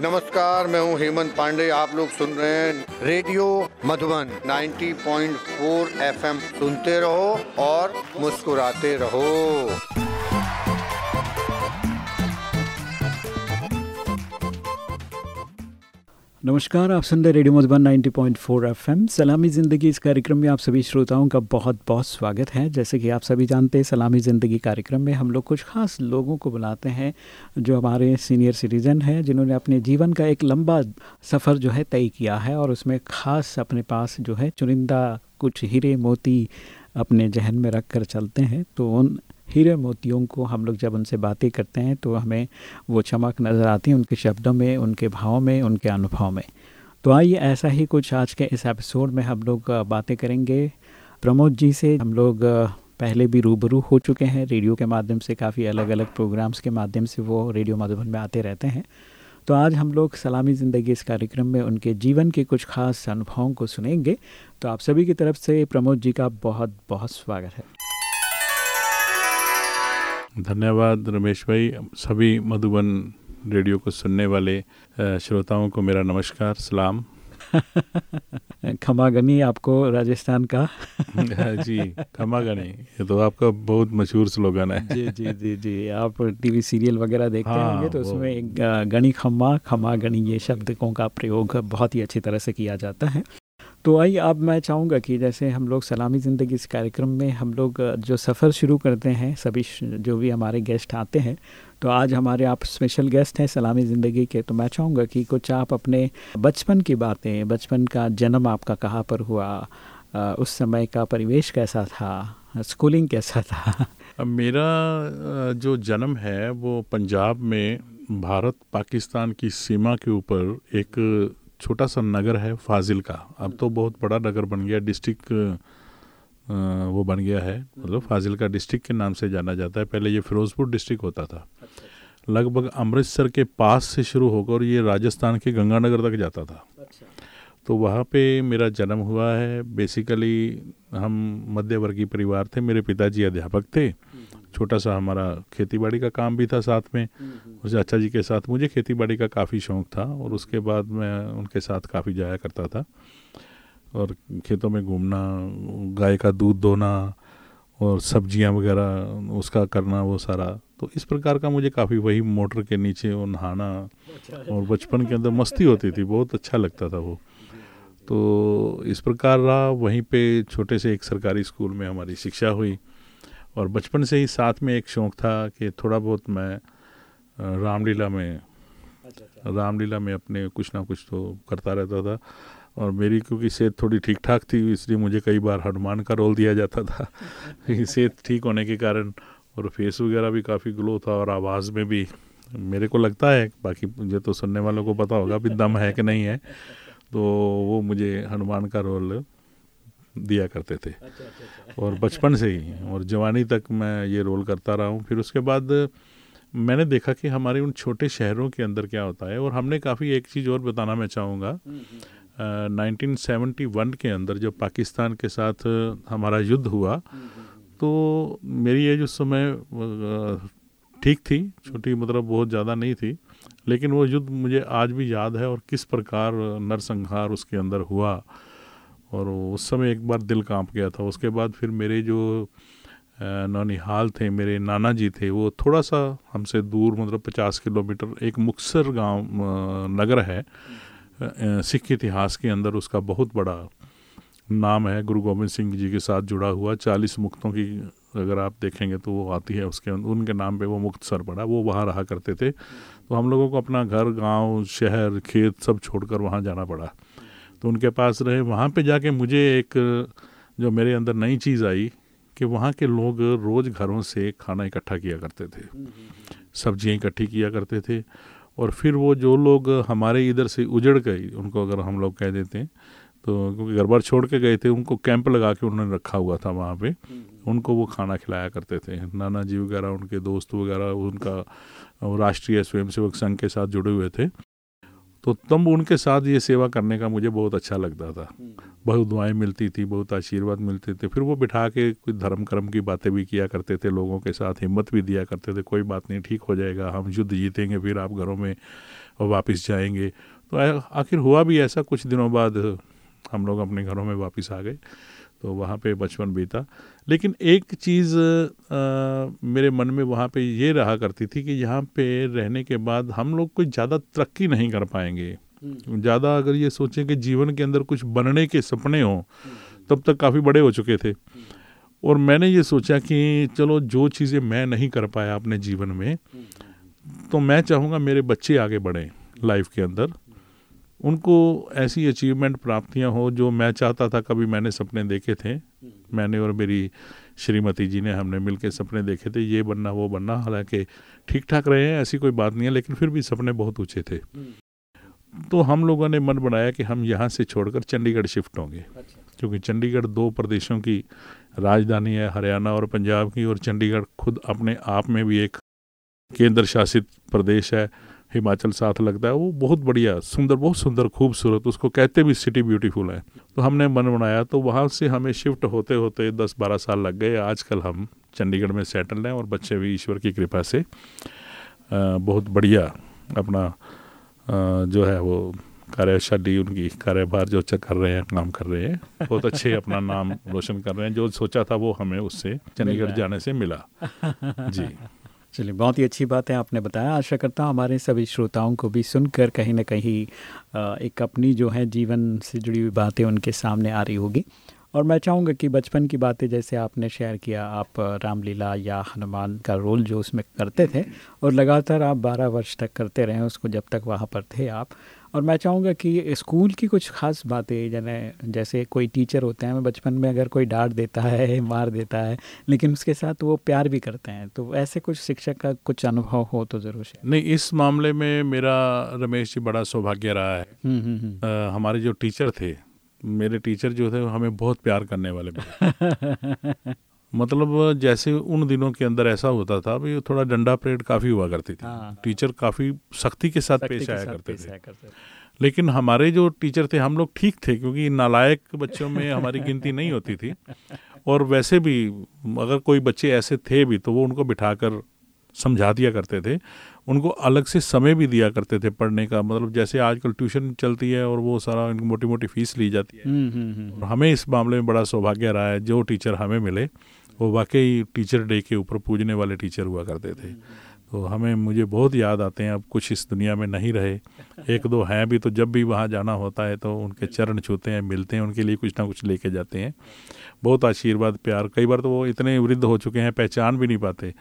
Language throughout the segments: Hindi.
नमस्कार, मैं हूँ हेमंत पांडे। आप लोग सुन रहे हैं रेडियो मधुबन 90.4 एफएम। सुनते रहो और मुस्कुराते रहो। नमस्कार, आप सुन रहे रेडियो मधुबन 90.4 एफएम। सलामी ज़िंदगी इस कार्यक्रम में आप सभी श्रोताओं का बहुत बहुत स्वागत है। जैसे कि आप सभी जानते हैं, सलामी ज़िंदगी कार्यक्रम में हम लोग कुछ खास लोगों को बुलाते हैं जो हमारे सीनियर सिटीज़न हैं, जिन्होंने अपने जीवन का एक लंबा सफ़र जो है तय किया है और उसमें ख़ास अपने पास जो है चुनिंदा कुछ हीरे मोती अपने जहन में रख कर चलते हैं। तो उन हीरे मोतियों को हम लोग जब उनसे बातें करते हैं तो हमें वो चमक नज़र आती है उनके शब्दों में, उनके भावों में, उनके अनुभव में। तो आइए ऐसा ही कुछ आज के इस एपिसोड में हम लोग बातें करेंगे। प्रमोद जी से हम लोग पहले भी रूबरू हो चुके हैं। रेडियो के माध्यम से काफ़ी अलग अलग प्रोग्राम्स के माध्यम से वो रेडियो मधुबन में आते रहते हैं। तो आज हम लोग सलामी ज़िंदगी इस कार्यक्रम में उनके जीवन के कुछ खास अनुभवों को सुनेंगे। तो आप सभी की तरफ़ से प्रमोद जी का बहुत बहुत स्वागत है। धन्यवाद रमेश भाई। सभी मधुबन रेडियो को सुनने वाले श्रोताओं को मेरा नमस्कार सलाम। खमागनी आपको राजस्थान का। जी खमा गनी ये तो आपका बहुत मशहूर स्लोगन है। जी जी जी जी आप टीवी सीरियल वगैरह देखते हाँ, होंगे तो उसमें गणी खम्मा खमागनी ये शब्दों का प्रयोग बहुत ही अच्छी तरह से किया जाता है। तो आई अब मैं चाहूँगा कि जैसे हम लोग सलामी ज़िंदगी इस कार्यक्रम में हम लोग जो सफ़र शुरू करते हैं, सभी जो भी हमारे गेस्ट आते हैं तो आज हमारे आप स्पेशल गेस्ट हैं सलामी ज़िंदगी के तो मैं चाहूँगा कि कुछ आप अपने बचपन की बातें, बचपन का जन्म आपका कहाँ पर हुआ उस समय का परिवेश कैसा था, स्कूलिंग कैसा था? मेरा जो जन्म है, वो पंजाब में भारत पाकिस्तान की सीमा के ऊपर एक छोटा सा नगर है फाजिल का। अब तो बहुत बड़ा नगर बन गया डिस्ट्रिक्ट वो बन गया है। मतलब फाजिल का डिस्ट्रिक्ट के नाम से जाना जाता है। पहले ये फिरोज़पुर डिस्ट्रिक्ट होता था। अच्छा। लगभग अमृतसर के पास से शुरू होकर ये राजस्थान के गंगानगर तक जाता था। अच्छा। तो वहाँ पे मेरा जन्म हुआ है। बेसिकली हम मध्यवर्गीय परिवार थे। मेरे पिताजी अध्यापक थे। छोटा सा हमारा खेती बाड़ी का काम भी था साथ में। उस चाचा जी के साथ मुझे खेती बाड़ी का काफ़ी शौक़ था और उसके बाद मैं उनके साथ काफ़ी जाया करता था। और खेतों में घूमना गाय का दूध धोना और सब्ज़ियाँ वगैरह उसका करना वो सारा। तो इस प्रकार का मुझे काफ़ी वही मोटर के नीचे वो नहाना और बचपन के अंदर मस्ती होती थी बहुत अच्छा लगता था वो। तो इस प्रकार रहा वहीं पे छोटे से एक सरकारी स्कूल में हमारी शिक्षा हुई। और बचपन से ही साथ में एक शौक़ था कि थोड़ा बहुत मैं रामलीला में अच्छा, अच्छा। रामलीला में अपने कुछ ना कुछ तो करता रहता था। और मेरी क्योंकि सेहत थोड़ी ठीक ठाक थी इसलिए मुझे कई बार हनुमान का रोल दिया जाता था। सेहत ठीक होने के कारण और फेस वगैरह भी काफ़ी ग्लो था और आवाज़ में भी मेरे को लगता है बाकी मुझे तो सुनने वालों को पता होगा भी दम है कि नहीं है। तो वो मुझे हनुमान का रोल दिया करते थे। अच्छा, अच्छा, अच्छा। और बचपन से ही और जवानी तक मैं ये रोल करता रहा हूँ। फिर उसके बाद मैंने देखा कि हमारे उन छोटे शहरों के अंदर क्या होता है और हमने काफ़ी एक चीज़ और बताना मैं चाहूँगा। नाइनटीन सेवेंटी वन के अंदर जब पाकिस्तान के साथ हमारा युद्ध हुआ तो मेरी एज उस समय ठीक थी छोटी मतलब बहुत ज़्यादा नहीं थी लेकिन वो युद्ध मुझे आज भी याद है और किस प्रकार नरसंहार उसके अंदर हुआ। और उस समय एक बार दिल काँप गया था। उसके बाद फिर मेरे जो नौनिहाल थे, मेरे नाना जी थे, वो थोड़ा सा हमसे दूर मतलब पचास किलोमीटर, एक मुक्सर गाँव नगर है सिख इतिहास के अंदर उसका बहुत बड़ा नाम है। गुरु गोविंद सिंह जी के साथ जुड़ा हुआ, चालीस मुक्तों की अगर आप देखेंगे तो वो आती है उसके, उनके नाम पे वो मुक्त सर पड़ा, वो वहाँ रहा करते थे। तो हम लोगों को अपना घर, गाँव, शहर, खेत सब छोड़कर वहाँ जाना पड़ा। तो उनके पास रहे। वहाँ पे जाके मुझे एक, जो मेरे अंदर नई चीज़ आई कि वहाँ के लोग रोज़ घरों से खाना इकट्ठा किया करते थे। सब्ज़ियाँ इकट्ठी किया करते थे। और फिर वो जो लोग हमारे इधर से उजड़ गए, उनको अगर हम लोग कह देते हैं तो क्योंकि घर बार छोड़ के गए थे, उनको कैंप लगा के उन्होंने रखा हुआ था वहाँ पे। उनको वो खाना खिलाया करते थे। नाना जी वगैरह, उनके दोस्त वगैरह, उनका राष्ट्रीय स्वयंसेवक संघ के साथ जुड़े हुए थे। तो तब उनके साथ ये सेवा करने का मुझे बहुत अच्छा लगता था। बहुत दुआएँ मिलती थी बहुत आशीर्वाद मिलते थे। फिर वो बिठा के कुछ धर्म कर्म की बातें भी किया करते थे लोगों के साथ हिम्मत भी दिया करते थे कोई बात नहीं ठीक हो जाएगा हम युद्ध जीतेंगे फिर आप घरों में वापस जाएँगे। तो आखिर हुआ भी ऐसा कुछ दिनों बाद हम लोग अपने घरों में वापस आ गए तो वहाँ पे बचपन बीता। लेकिन एक चीज़ मेरे मन में वहाँ पे ये रहा करती थी कि यहाँ पे रहने के बाद हम लोग कोई ज़्यादा तरक्की नहीं कर पाएँगे हम्म। ज़्यादा अगर ये सोचें कि जीवन के अंदर कुछ बनने के सपने हों। तब तक काफ़ी बड़े हो चुके थे। और मैंने ये सोचा कि चलो जो चीज़ें मैं नहीं कर पाया अपने जीवन में तो मैं चाहूँगा मेरे बच्चे आगे बढ़ें लाइफ के अंदर उनको ऐसी अचीवमेंट प्राप्तियाँ हो जो मैं चाहता था कभी मैंने सपने देखे थे मैंने और मेरी श्रीमती जी ने हमने मिलकर सपने देखे थे ये बनना वो बनना। हालाँकि ठीक ठाक रहे हैं ऐसी कोई बात नहीं है लेकिन फिर भी सपने बहुत ऊँचे थे। तो हम लोगों ने मन बनाया कि हम यहाँ से छोड़कर चंडीगढ़ शिफ्ट होंगे। अच्छा। क्योंकि चंडीगढ़ दो प्रदेशों की राजधानी है हरियाणा और पंजाब की और चंडीगढ़ खुद अपने आप में भी एक केंद्र शासित प्रदेश है। हिमाचल साथ लगता है वो बहुत बढ़िया सुंदर बहुत सुंदर खूबसूरत उसको कहते भी सिटी ब्यूटीफुल है। तो हमने मन बनाया तो वहाँ से हमें शिफ्ट होते होते दस बारह साल लग गए। आजकल हम चंडीगढ़ में सेटल हैं और बच्चे भी ईश्वर की कृपा से बहुत बढ़िया अपना जो है वो कार्यशैली उनकी कार्यभार जो कर रहे हैं काम कर रहे हैं बहुत अच्छे अपना नाम रोशन कर रहे हैं। जो सोचा था वो हमें उससे चंडीगढ़ जाने से मिला। जी। चलिए, बहुत ही अच्छी बात है आपने बताया। आशा करता हूँ हमारे सभी श्रोताओं को भी सुनकर कहीं ना कहीं एक अपनी जो है जीवन से जुड़ी हुई बातें उनके सामने आ रही होगी। और मैं चाहूँगा कि बचपन की बातें जैसे आपने शेयर किया, आप रामलीला या हनुमान का रोल जो उसमें करते थे और लगातार आप बारह वर्ष तक करते रहे, उसको जब तक वहाँ पर थे आप और मैं चाहूँगा कि स्कूल की कुछ खास बातें जैसे जैसे कोई टीचर होते हैं बचपन में अगर कोई डांट देता है मार देता है लेकिन उसके साथ वो प्यार भी करते हैं। तो ऐसे कुछ शिक्षक का कुछ अनुभव हो तो ज़रूर नहीं इस मामले में मेरा रमेश जी बड़ा सौभाग्य रहा है। हम्म, हम्म, हम्म। आ, हमारे जो टीचर थे मेरे टीचर जो थे हमें बहुत प्यार करने वाले मतलब जैसे उन दिनों के अंदर ऐसा होता था भी थोड़ा डंडा परेड काफ़ी हुआ करती थी। हाँ। टीचर काफ़ी सख्ती के साथ पेश आया करते थे। लेकिन हमारे जो टीचर थे हम लोग ठीक थे क्योंकि नालायक बच्चों में हमारी गिनती नहीं होती थी। और वैसे भी अगर कोई बच्चे ऐसे थे भी तो वो उनको बिठाकर समझा दिया करते थे। उनको अलग से समय भी दिया करते थे पढ़ने का। मतलब जैसे आजकल ट्यूशन चलती है और वो सारा मोटी मोटी फ़ीस ली जाती है। हम्म, हम्म, हम्म। और हमें इस मामले में बड़ा सौभाग्य रहा है जो टीचर हमें मिले। वो वाकई टीचर डे के ऊपर पूजने वाले टीचर हुआ करते थे। तो हमें, मुझे बहुत याद आते हैं, अब कुछ इस दुनिया में नहीं रहे। एक दो हैं भी तो जब भी वहाँ जाना होता है तो उनके चरण छूते हैं, मिलते हैं, उनके लिए कुछ ना कुछ लेके जाते हैं। बहुत आशीर्वाद, प्यार, कई बार तो वो इतने वृद्ध हो चुके हैं, पहचान भी नहीं पाते।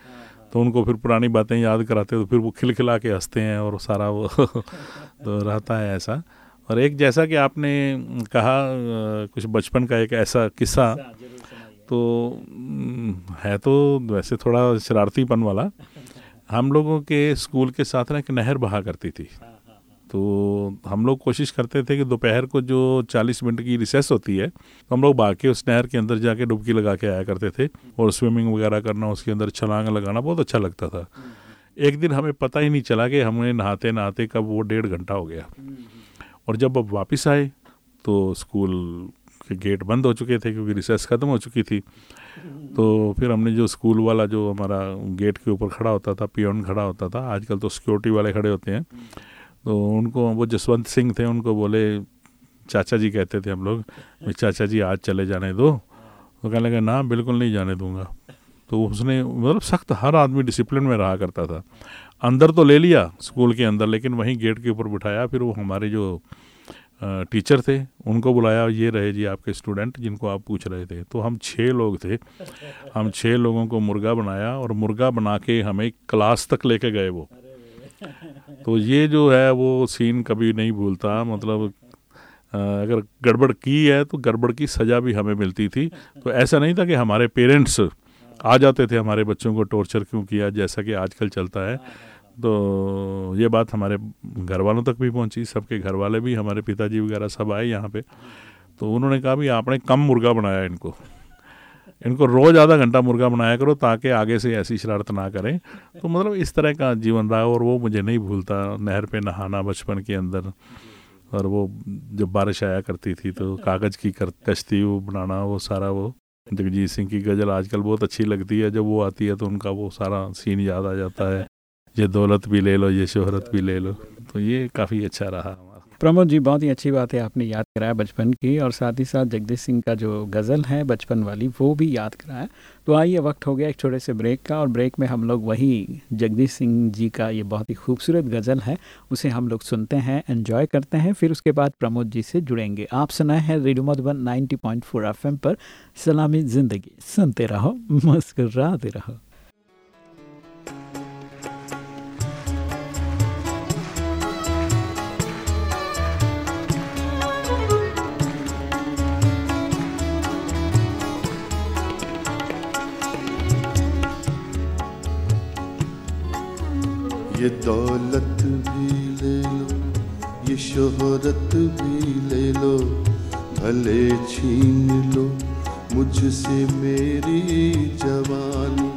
तो उनको फिर पुरानी बातें याद कराते तो फिर वो खिलखिला के हँसते हैं और सारा वो तो रहता है ऐसा। और एक जैसा कि आपने कहा कुछ बचपन का एक ऐसा किस्सा तो है तो वैसे थोड़ा शरारतीपन वाला। हम लोगों के स्कूल के साथ ना एक नहर बहा करती थी। तो हम लोग कोशिश करते थे कि दोपहर को जो 40 मिनट की रिसेस होती है तो हम लोग बाकी उस नहर के अंदर जाके डुबकी लगा के आया करते थे और स्विमिंग वगैरह करना, उसके अंदर छलांग लगाना बहुत अच्छा लगता था। एक दिन हमें पता ही नहीं चला कि हमें नहाते नहाते कब वो डेढ़ घंटा हो गया। और जब अब वापस आए तो स्कूल के गेट बंद हो चुके थे क्योंकि रिसेस ख़त्म हो चुकी थी। तो फिर हमने जो स्कूल वाला जो हमारा गेट के ऊपर खड़ा होता था, पियोन खड़ा होता था, आजकल तो सिक्योरिटी वाले खड़े होते हैं। तो उनको वो जसवंत सिंह थे, उनको बोले, चाचा जी कहते थे हम लोग चाचा जी, आज चले जाने दो। तो कहने लगे, ना, बिल्कुल नहीं जाने दूँगा। तो उसने मतलब सख्त, हर आदमी डिसिप्लिन में रहा करता था। अंदर तो ले लिया, स्कूल के अंदर, लेकिन वहीं गेट के ऊपर बिठाया, फिर वो हमारे जो टीचर थे, उनको बुलाया, ये रहे जी आपके स्टूडेंट जिनको आप पूछ रहे थे। तो हम छः लोग थे। हम छः लोगों को मुर्गा बनाया और मुर्गा बना के हमें क्लास तक लेके गए वो। तो ये जो है वो सीन कभी नहीं भूलता मतलब अगर गड़बड़ की है तो गड़बड़ की सज़ा भी हमें मिलती थी। तो ऐसा नहीं था कि हमारे पेरेंट्स आ जाते थे, हमारे बच्चों को टॉर्चर क्यों किया, जैसा कि आजकल चलता है। तो ये बात हमारे घर वालों तक भी पहुँची, सबके घर वाले भी, हमारे पिताजी वगैरह सब आए यहाँ पे। तो उन्होंने कहा भी आपने कम मुर्गा बनाया इनको। इनको रोज़ आधा घंटा मुर्गा बनाया करो ताकि आगे से ऐसी शरारत ना करें। तो मतलब इस तरह का जीवन रहा और वो मुझे नहीं भूलता, नहर पे नहाना बचपन के अंदर। और वो जब बारिश आया करती थी तो कागज़ की कर, कश्ती वो बनाना, वो सारा वो। जगजीत सिंह की गज़ल आजकल बहुत अच्छी लगती है, जब वो आती है तो उनका वो सारा सीन याद आ जाता है। ये दौलत भी ले लो, ये शोहरत भी ले लो। तो ये काफ़ी अच्छा रहा प्रमोद जी, बहुत ही अच्छी बात है, आपने याद कराया बचपन की और साथ ही साथ जगदीश सिंह का जो गज़ल है बचपन वाली, वो भी याद कराया। तो आइए, वक्त हो गया एक छोटे से ब्रेक का और ब्रेक में हम लोग वही जगदीश सिंह जी का ये बहुत ही खूबसूरत गज़ल है, उसे हम लोग सुनते हैं एंजॉय करते हैं, फिर उसके बाद प्रमोद जी से जुड़ेंगे। आप सुनाए हैं रेडियो मधुबन नाइनटी पॉइंट पर, सलामी ज़िंदगी। सुनते रहो, मुस्कराते रहो। ये दौलत भी ले लो, ये शोहरत भी ले लो, भले छीन लो, मुझसे मेरी जवानी।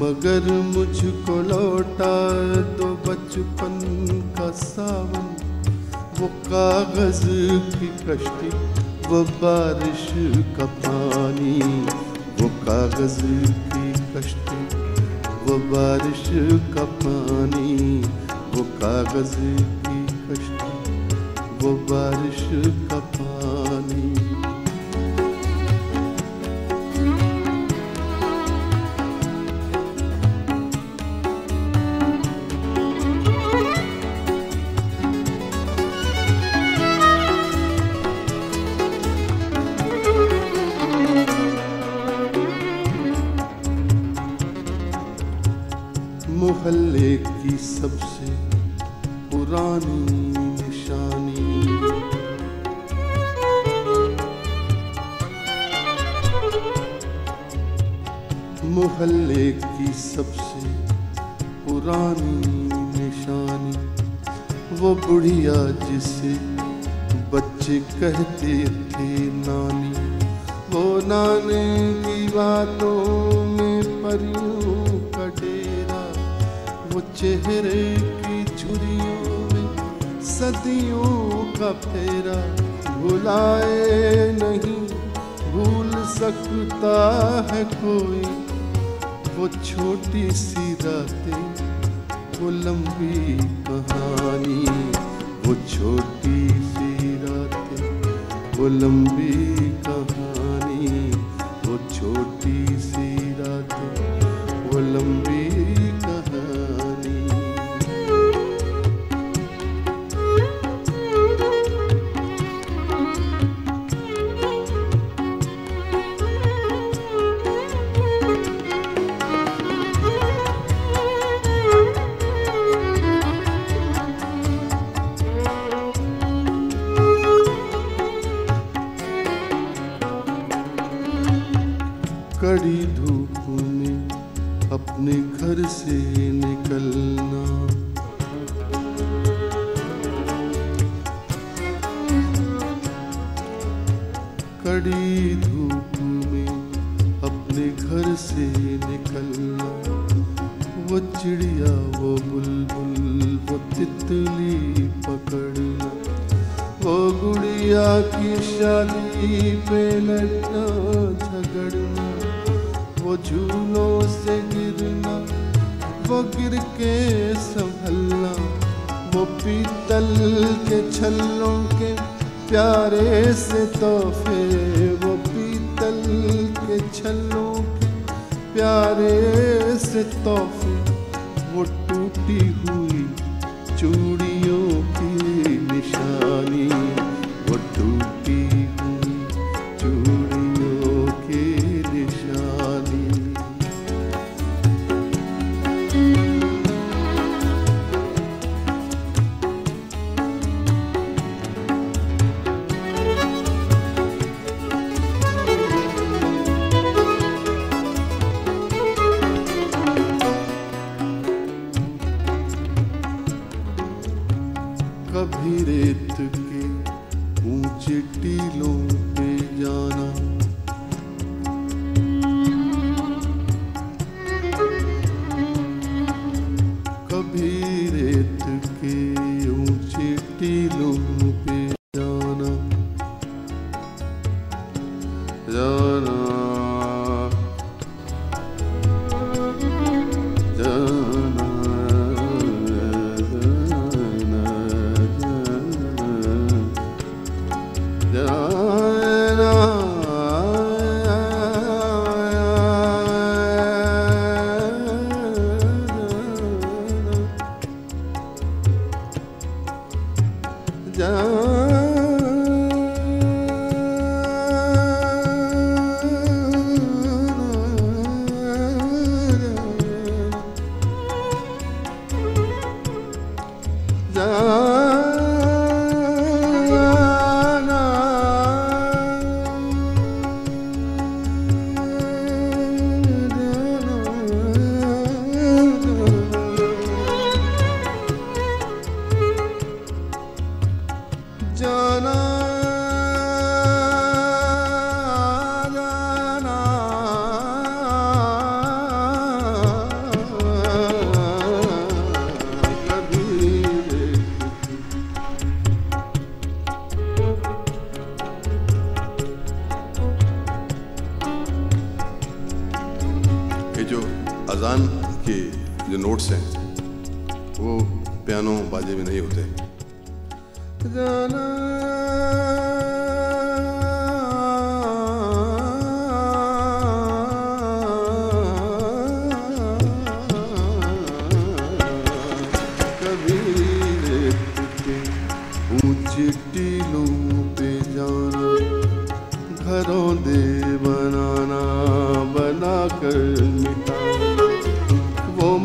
मगर मुझको लौटा दो बचपन का सावन, वो कागज़ की कश्ती, वो बारिश का पानी, वो कागज़ की कश्ती। वो बारिश का पानी वो कागज़ की कश्ती वो बारिश का पानी।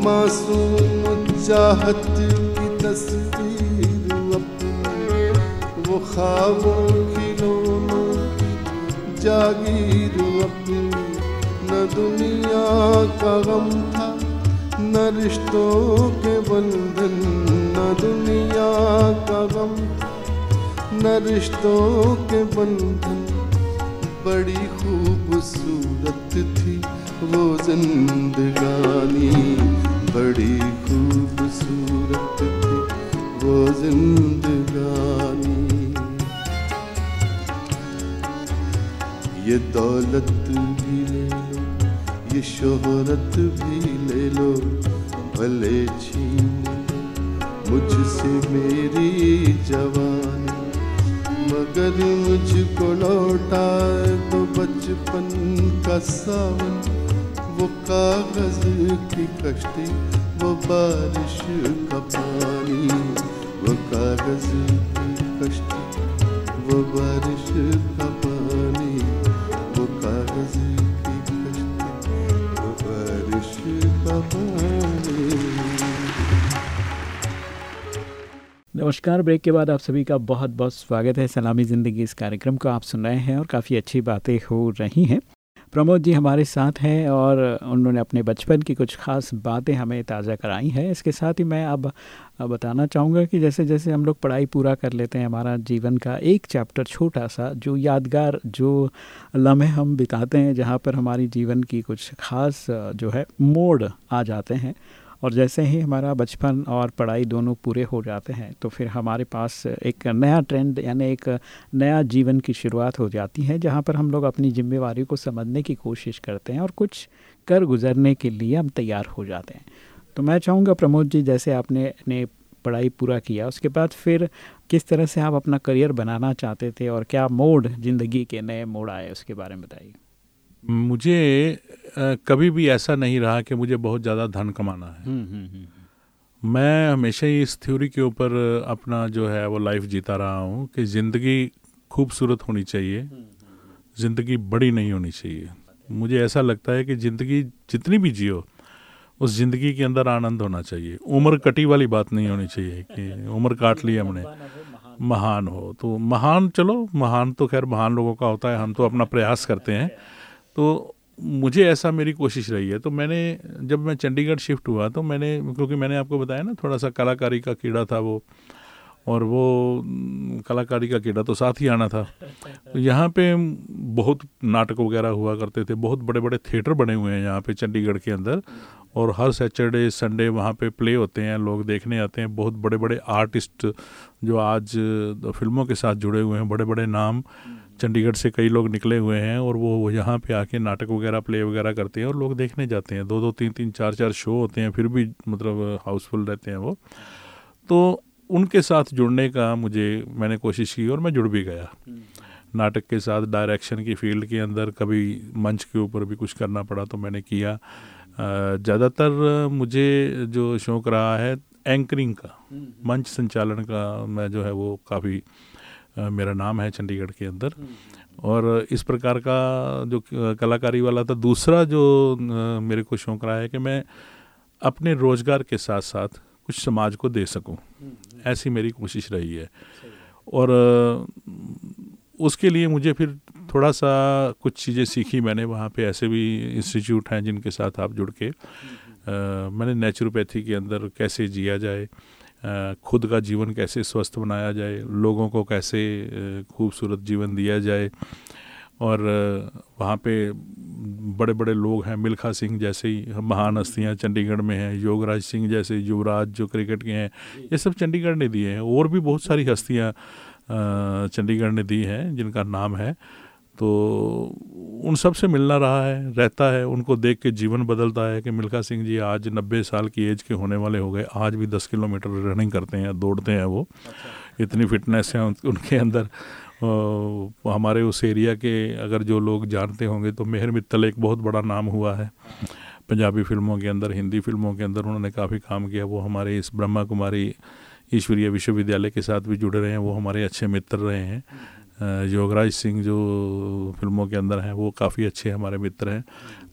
मासूम चाहत की तस्वीर अपनी वो ख्वाबों खिलौनों की जागीर अपनी। न दुनिया का गम था, न रिश्तों के बंधन, न दुनिया का गम न रिश्तों के बंधन। बड़ी खूबसूरत थी वो जिंदगानी बड़ी खूबसूरत थी वो जिंदगानी। ये दौलत भी ले लो, ये शोहरत भी ले लो, भले छीन मुझसे मेरी जवानी। मगर मुझको लौटा तो बचपन का सावन, वो कागज़ की कश्ती वो बारिश का पानी, वो कागज़ की कश्ती वो बारिश का पानी, वो कागज़ की कश्ती वो बारिश का पानी। नमस्कार, ब्रेक के बाद आप सभी का बहुत बहुत स्वागत है। सलामी ज़िंदगी इस कार्यक्रम को आप सुन रहे हैं और काफ़ी अच्छी बातें हो रही हैं। प्रमोद जी हमारे साथ हैं और उन्होंने अपने बचपन की कुछ खास बातें हमें ताज़ा कराई हैं। इसके साथ ही मैं अब बताना चाहूँगा कि जैसे जैसे हम लोग पढ़ाई पूरा कर लेते हैं, हमारा जीवन का एक चैप्टर छोटा सा, जो यादगार, जो लम्हे हम बिताते हैं, जहाँ पर हमारी जीवन की कुछ खास, जो है, मोड़ आ जाते हैं। और जैसे ही हमारा बचपन और पढ़ाई दोनों पूरे हो जाते हैं तो फिर हमारे पास एक नया ट्रेंड यानी एक नया जीवन की शुरुआत हो जाती है, जहाँ पर हम लोग अपनी जिम्मेवारी को समझने की कोशिश करते हैं और कुछ कर गुजरने के लिए हम तैयार हो जाते हैं। तो मैं चाहूँगा प्रमोद जी, जैसे आपने, ने पढ़ाई पूरा किया, उसके बाद फिर किस तरह से आप अपना करियर बनाना चाहते थे और क्या मोड़ ज़िंदगी के नए मोड़ आए, उसके बारे में बताइए। मुझे कभी भी ऐसा नहीं रहा कि मुझे बहुत ज़्यादा धन कमाना है। हम्म हम्म हम्म मैं हमेशा ही इस थ्योरी के ऊपर अपना जो है वो लाइफ जीता रहा हूँ कि ज़िंदगी खूबसूरत होनी चाहिए ज़िंदगी बड़ी नहीं होनी चाहिए। मुझे ऐसा लगता है कि ज़िंदगी जितनी भी जियो उस ज़िंदगी के अंदर आनंद होना चाहिए। उम्र कटी वाली बात नहीं होनी चाहिए कि उम्र काट ली हमने। महान हो। तो महान चलो महान तो खैर महान लोगों का होता है। हम तो अपना प्रयास करते हैं। तो मुझे ऐसा मेरी कोशिश रही है। तो मैंने, जब मैं चंडीगढ़ शिफ्ट हुआ तो मैंने, क्योंकि मैंने आपको बताया ना, थोड़ा सा कलाकारी का कीड़ा था वो, और वो कलाकारी का कीड़ा तो साथ ही आना था। तो यहाँ पे बहुत नाटक वगैरह हुआ करते थे, बहुत बड़े बड़े थिएटर बने हुए हैं यहाँ पे चंडीगढ़ के अंदर, और हर सैटरडे, संडे वहाँ पे प्ले होते हैं, लोग देखने आते हैं, बहुत बड़े बड़े आर्टिस्ट जो आज, फ़िल्मों के साथ जुड़े हुए हैं बड़े बड़े नाम। चंडीगढ़ से कई लोग निकले हुए हैं और वो वो यहाँ पे आके नाटक वगैरह प्ले वगैरह करते हैं और लोग देखने जाते हैं। दो दो तीन तीन चार चार शो होते हैं फिर भी मतलब हाउसफुल रहते हैं वो। तो उनके साथ जुड़ने का मुझे मैंने कोशिश की और मैं जुड़ भी गया। नाटक के साथ डायरेक्शन की फ़ील्ड के अंदर कभी मंच के ऊपर भी कुछ करना पड़ा तो मैंने किया। ज़्यादातर मुझे जो शौक़ रहा है एंकरिंग का। मंच संचालन का मैं जो है वो काफ़ी मेरा नाम है चंडीगढ़ के अंदर। और इस प्रकार का जो कलाकारी वाला था दूसरा जो मेरे को शौक रहा है कि मैं अपने रोज़गार के साथ साथ कुछ समाज को दे सकूँ। ऐसी मेरी कोशिश रही है। और उसके लिए मुझे फिर थोड़ा सा कुछ चीज़ें सीखी मैंने। वहाँ पे ऐसे भी इंस्टीट्यूट हैं जिनके साथ आप जुड़ के आ, मैंने नेचुरोपैथी के अंदर कैसे जिया जाए खुद का जीवन कैसे स्वस्थ बनाया जाए लोगों को कैसे खूबसूरत जीवन दिया जाए। और वहाँ पे बड़े बड़े लोग हैं मिल्खा सिंह जैसे ही महान हस्तियाँ चंडीगढ़ में हैं योगराज सिंह जैसे युवराज जो क्रिकेट के हैं ये सब चंडीगढ़ ने दिए हैं। और भी बहुत सारी हस्तियाँ चंडीगढ़ ने दी हैं जिनका नाम है तो उन सबसे मिलना रहा है रहता है उनको देख के जीवन बदलता है कि मिल्खा सिंह जी आज नब्बे साल की एज के होने वाले हो गए आज भी दस किलोमीटर रनिंग करते हैं दौड़ते हैं वो। अच्छा। इतनी फिटनेस है उनके अंदर। आ, हमारे उस एरिया के अगर जो लोग जानते होंगे तो मेहर मित्तल एक बहुत बड़ा नाम हुआ है। पंजाबी फ़िल्मों के अंदर हिंदी फ़िल्मों के अंदर उन्होंने काफ़ी काम किया। वो हमारे इस ब्रह्मा कुमारी ईश्वरीय विश्वविद्यालय के साथ भी जुड़े रहे हैं वो हमारे अच्छे मित्र रहे हैं। योगराज सिंह जो फ़िल्मों के अंदर हैं, वो काफ़ी अच्छे हमारे मित्र हैं।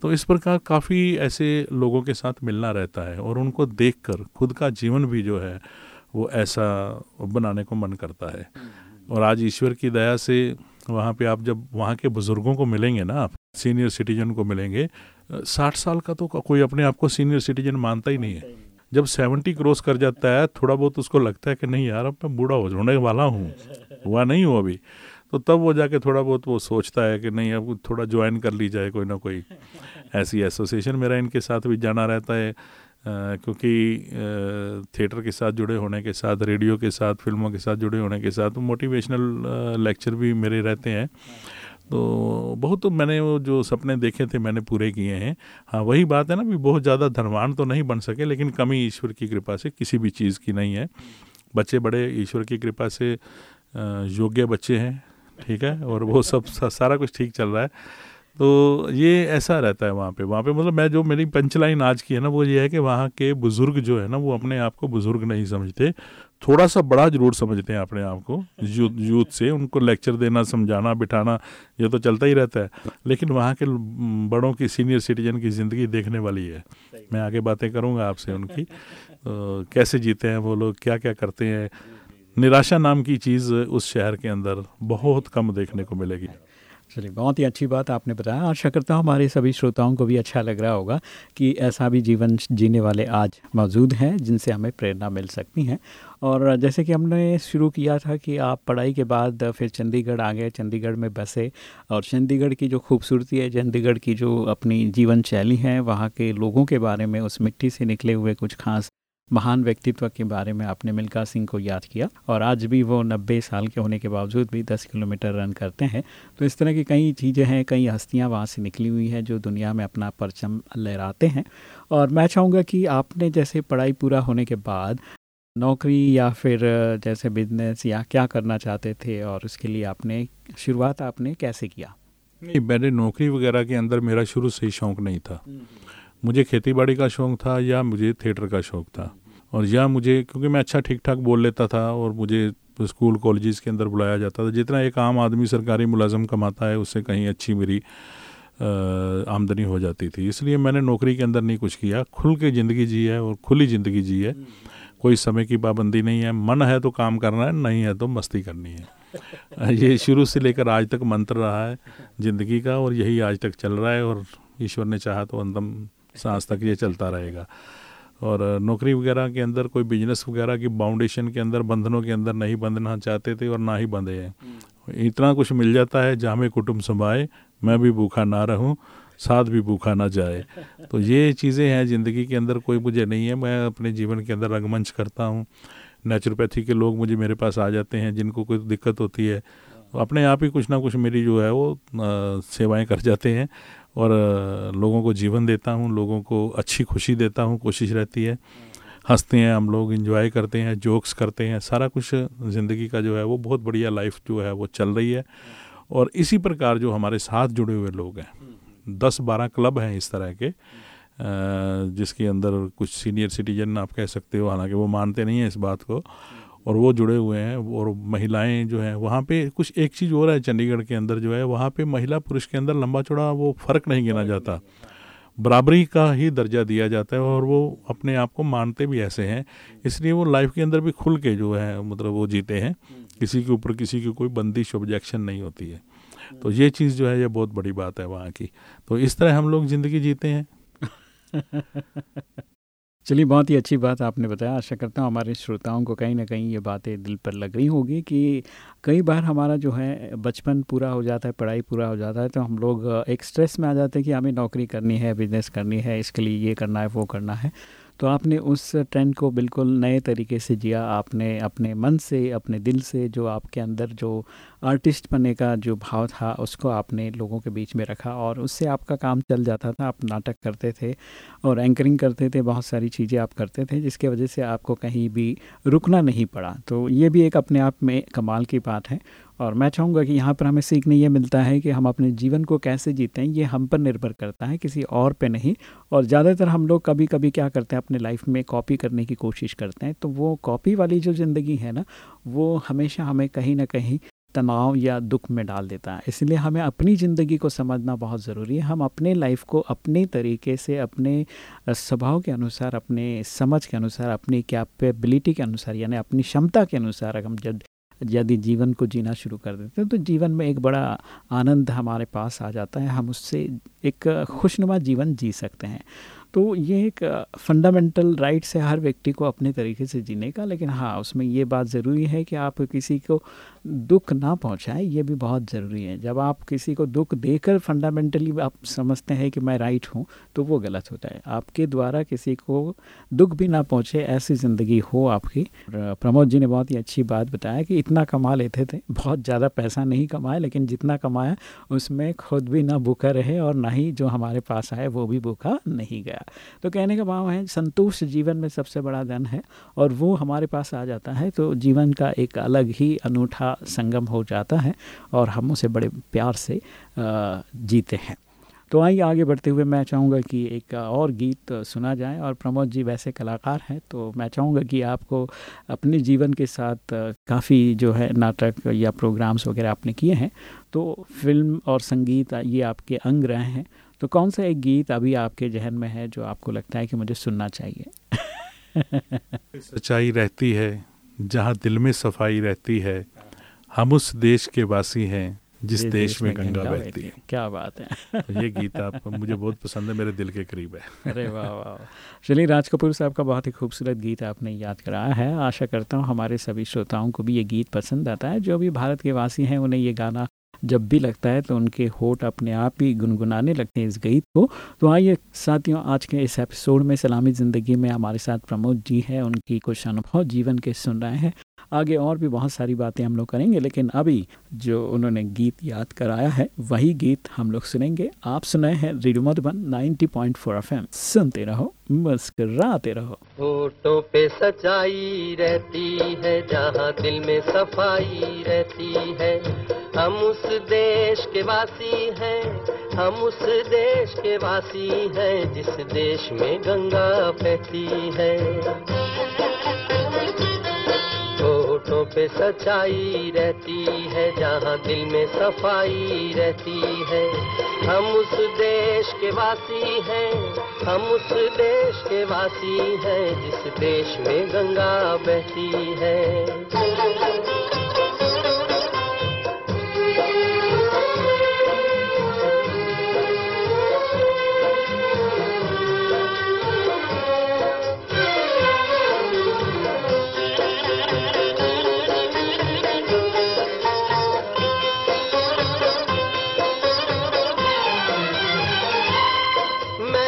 तो इस प्रकार काफ़ी ऐसे लोगों के साथ मिलना रहता है और उनको देखकर खुद का जीवन भी जो है, वो ऐसा बनाने को मन करता है। और आज ईश्वर की दया से वहाँ पे आप जब, वहाँ के बुज़ुर्गों को मिलेंगे ना, आप सीनियर सिटीजन को मिलेंगे साठ साल का तो कोई अपने आप को सीनियर सिटीजन मानता ही नहीं है। जब सेवेंटी क्रॉस कर जाता है, थोड़ा बहुत उसको लगता है कि नहीं यार, अब मैं बूढ़ा हो होने वाला हूँ, हुआ नहीं हुआ अभी। तो तब वो जाके थोड़ा बहुत वो सोचता है कि नहीं, अब थोड़ा ज्वाइन कर ली जाए कोई ना कोई ऐसी एसोसिएशन मेरा इनके साथ भी जाना रहता है। क्योंकि थिएटर के साथ जुड़े होने के साथ रेडियो के साथ, फ़िल्मों के साथ जुड़े होने के साथ मोटिवेशनल लेक्चर भी मेरे रहते हैं। तो बहुत तो मैंने वो जो सपने देखे थे मैंने पूरे किए हैं। हाँ वही बात है ना भी बहुत ज़्यादा धनवान तो नहीं बन सके, लेकिन कमी ईश्वर की कृपा से किसी भी चीज़ की नहीं है। बच्चे बड़े, ईश्वर की कृपा से योग्य बच्चे हैं। ठीक है, और वो सब सारा कुछ ठीक चल रहा है। तो ये ऐसा रहता है वहाँ पे। वहाँ पे मतलब मैं जो मेरी पंचलाइन आज की है ना, वो ये है कि वहाँ के बुज़ुर्ग जो है ना, वो अपने आप को बुज़ुर्ग नहीं समझते। थोड़ा सा बड़ा ज़रूर समझते हैं अपने आप को यूथ यूथ से। उनको लेक्चर देना, समझाना, बिठाना, ये तो चलता ही रहता है। लेकिन वहाँ के बड़ों की, सीनियर सिटीजन की ज़िंदगी देखने वाली है। मैं आगे बातें करूँगा आपसे उनकी। तो कैसे जीते हैं वो लोग क्या क्या करते हैं? निराशा नाम की चीज़ उस शहर के अंदर बहुत कम देखने को मिलेगी। चलिए, बहुत ही अच्छी बात आपने बताया। आशा करता हूँ हमारे सभी श्रोताओं को भी अच्छा लग रहा होगा कि ऐसा भी जीवन जीने वाले आज मौजूद हैं, जिनसे हमें प्रेरणा मिल सकती है। और जैसे कि हमने शुरू किया था कि आप पढ़ाई के बाद फिर चंडीगढ़ आ गए। चंडीगढ़ में बसे और चंडीगढ़ की जो खूबसूरती है, चंडीगढ़ की जो अपनी जीवन शैली है, वहाँ के लोगों के बारे में, उस मिट्टी से निकले हुए कुछ खास महान व्यक्तित्व के बारे में आपने मिल्खा सिंह को याद किया और आज भी वो नब्बे साल के होने के बावजूद भी दस किलोमीटर रन करते हैं। तो इस तरह की कई चीज़ें हैं कई हस्तियाँ वहाँ से निकली हुई हैं जो दुनिया में अपना परचम लहराते हैं। और मैं चाहूँगा कि आपने जैसे पढ़ाई पूरा होने के बाद नौकरी या फिर जैसे बिज़नेस या क्या करना चाहते थे और उसके लिए आपने शुरुआत आपने कैसे किया? नहीं मैंने नौकरी वगैरह के अंदर मेरा शुरू से ही शौक नहीं था। हम्म, हम्म। मुझे खेती बाड़ी का शौक़ था या मुझे थिएटर का शौक़ था। और या मुझे, क्योंकि मैं अच्छा ठीक ठाक बोल लेता था और मुझे स्कूल कॉलेजेस के अंदर बुलाया जाता था, जितना एक आम आदमी सरकारी मुलाजम कमाता है, उससे कहीं अच्छी मेरी आमदनी हो जाती थी। इसलिए मैंने नौकरी के अंदर नहीं कुछ किया। खुल के ज़िंदगी जी है और खुली ज़िंदगी जी है। कोई समय की पाबंदी नहीं है। मन है तो काम करना है, नहीं है तो मस्ती करनी है। ये शुरू से लेकर आज तक मंत्र रहा है ज़िंदगी का और यही आज तक चल रहा है और ईश्वर ने चाहा तो अंतम सांस तक ये चलता रहेगा। और नौकरी वगैरह के अंदर कोई बिज़नेस वगैरह की बाउंडेशन के अंदर बंधनों के अंदर नहीं बंधना चाहते थे और ना ही बंधे हैं। इतना कुछ मिल जाता है जहाँ में कुटुम्ब संभाए मैं भी भूखा ना रहूँ साथ भी भूखा ना जाए। तो ये चीज़ें हैं ज़िंदगी के अंदर कोई मुझे नहीं है मैं अपने जीवन के अंदर रंगमंच करता हूँ। नेचुरोपैथी के लोग मुझे मेरे पास आ जाते हैं जिनको कोई दिक्कत होती है। तो अपने आप ही कुछ ना कुछ मेरी जो है वो सेवाएँ कर जाते हैं। और लोगों को जीवन देता हूँ, लोगों को अच्छी खुशी देता हूँ, कोशिश रहती है। हँसते हैं, हम लोग इन्जॉय करते हैं जोक्स करते हैं, सारा कुछ ज़िंदगी का जो है वो बहुत बढ़िया लाइफ जो है वो चल रही है। और इसी प्रकार जो हमारे साथ जुड़े हुए लोग हैं, दस बारह क्लब हैं इस तरह के जिसके अंदर कुछ सीनियर सिटीजन आप कह सकते हो, हालाँकि वो मानते नहीं हैं इस बात को। और वो जुड़े हुए हैं और महिलाएँ जो हैं, वहाँ पे कुछ एक चीज़ हो रहा है, चंडीगढ़ के अंदर जो है, वहाँ पे महिला पुरुष के अंदर लंबा चौड़ा वो फ़र्क नहीं गिना जाता। बराबरी का ही दर्जा दिया जाता है और वो अपने आप को मानते भी ऐसे हैं, इसलिए वो लाइफ के अंदर भी खुल के जो है मतलब वो जीते हैं। किसी के ऊपर किसी की कोई बंदिश, ऑब्जेक्शन नहीं होती है। तो ये चीज़ जो है, ये बहुत बड़ी बात है वहाँ की। तो इस तरह हम लोग ज़िंदगी जीते हैं। चलिए, बहुत ही अच्छी बात आपने बताया। आशा करता हूँ हमारे श्रोताओं को कहीं ना कहीं ये बातें दिल पर लग रही होगी कि कई बार हमारा जो है, बचपन पूरा हो जाता है, पढ़ाई पूरा हो जाता है तो हम लोग एक स्ट्रेस में आ जाते हैं कि हमें नौकरी करनी है, बिज़नेस करनी है, इसके लिए ये करना है, वो करना है। तो आपने उस ट्रेंड को बिल्कुल नए तरीके से जिया। आपने अपने मन से, अपने दिल से जो आपके अंदर जो आर्टिस्ट बनने का जो भाव था, उसको आपने लोगों के बीच में रखा और उससे आपका काम चल जाता था। आप नाटक करते थे और एंकरिंग करते थे, बहुत सारी चीज़ें आप करते थे, जिसके वजह से आपको कहीं भी रुकना नहीं पड़ा। तो ये भी एक अपने आप में कमाल की बात है। और मैं चाहूँगा कि यहाँ पर हमें सीखने ये मिलता है कि हम अपने जीवन को कैसे जीते हैं, ये हम पर निर्भर करता है, किसी और पे नहीं। और ज़्यादातर हम लोग कभी कभी क्या करते हैं, अपने लाइफ में कॉपी करने की कोशिश करते हैं तो वो कॉपी वाली जो ज़िंदगी है ना, वो हमेशा हमें कहीं ना कहीं तनाव या दुख में डाल देता है। इसलिए हमें अपनी ज़िंदगी को समझना बहुत ज़रूरी है। हम अपने लाइफ को अपने तरीके से, अपने स्वभाव के अनुसार, अपने समझ के अनुसार, अपनी कैपेबिलिटी के अनुसार, यानी अपनी क्षमता के अनुसार हम जब यदि जीवन को जीना शुरू कर देते हैं तो जीवन में एक बड़ा आनंद हमारे पास आ जाता है। हम उससे एक खुशनुमा जीवन जी सकते हैं। तो ये एक फंडामेंटल राइट्स है हर व्यक्ति को अपने तरीके से जीने का, लेकिन हाँ उसमें ये बात ज़रूरी है कि आप किसी को दुख ना पहुंचाएँ, ये भी बहुत ज़रूरी है। जब आप किसी को दुख देकर फंडामेंटली आप समझते हैं कि मैं राइट हूँ तो वो गलत होता है। आपके द्वारा किसी को दुख भी ना पहुँचे, ऐसी ज़िंदगी हो आपकी। प्रमोद जी ने बहुत ही अच्छी बात बताया कि इतना कमा लेते थे, बहुत ज़्यादा पैसा नहीं कमाया लेकिन जितना कमाया, उसमें खुद भी ना भूखा रहे और ना ही जो हमारे पास आए वो भी भूखा नहीं गया। तो कहने का भाव है, संतोष जीवन में सबसे बड़ा धन है, और वो हमारे पास आ जाता है तो जीवन का एक अलग ही अनूठा संगम हो जाता है और हम उसे बड़े प्यार से जीते हैं। तो आइए आगे बढ़ते हुए मैं चाहूँगा कि एक और गीत सुना जाए और प्रमोद जी वैसे कलाकार हैं तो मैं चाहूँगा कि आपको अपने जीवन के साथ काफ़ी जो है नाटक या प्रोग्राम्स वगैरह आपने किए हैं तो फ़िल्म और संगीत ये आपके अंग रहे हैं तो कौन सा एक गीत अभी आपके जहन में है जो आपको लगता है कि मुझे सुनना चाहिए? सच्चाई रहती है, जहाँ दिल में सफ़ाई रहती है हम उस देश के वासी हैं जिस देश, देश में गंगा बहती है। क्या बात है। तो ये गीत आप मुझे बहुत पसंद है मेरे दिल के करीब है। अरे वाह वाह चलिए राज कपूर साहब का बहुत ही खूबसूरत गीत आपने याद कराया है। आशा करता हूँ हमारे सभी श्रोताओं को भी ये गीत पसंद आता है। जो भी भारत के वासी हैं उन्हें ये गाना जब भी लगता है तो उनके होठ अपने आप ही गुनगुनाने लगते हैं इस गीत को। तो आइए साथियों आज के इस एपिसोड में सलामी ज़िंदगी में हमारे साथ प्रमोद जी हैं। उनकी कुछ अनुभव जीवन के सुन रहे हैं। आगे और भी बहुत सारी बातें हम लोग करेंगे, लेकिन अभी जो उन्होंने गीत याद कराया है, वही गीत हम लोग सुनेंगे। आप सुनाए हैं radio Madhuban 90.4 point four F M सुनते रहो, मुस्कराते रहो। होठों पे सच्चाई रहती है, जहाँ दिल में सफ़ाई रहती है। हम उस देश के वासी हैं, हम उस देश के वासी हैं, जिस देश में गंगा बहती है। होठों पे सच्चाई रहती है, जहाँ दिल में सफ़ाई रहती है। हम उस देश के वासी हैं, हम उस देश के वासी हैं, जिस देश में गंगा बहती है।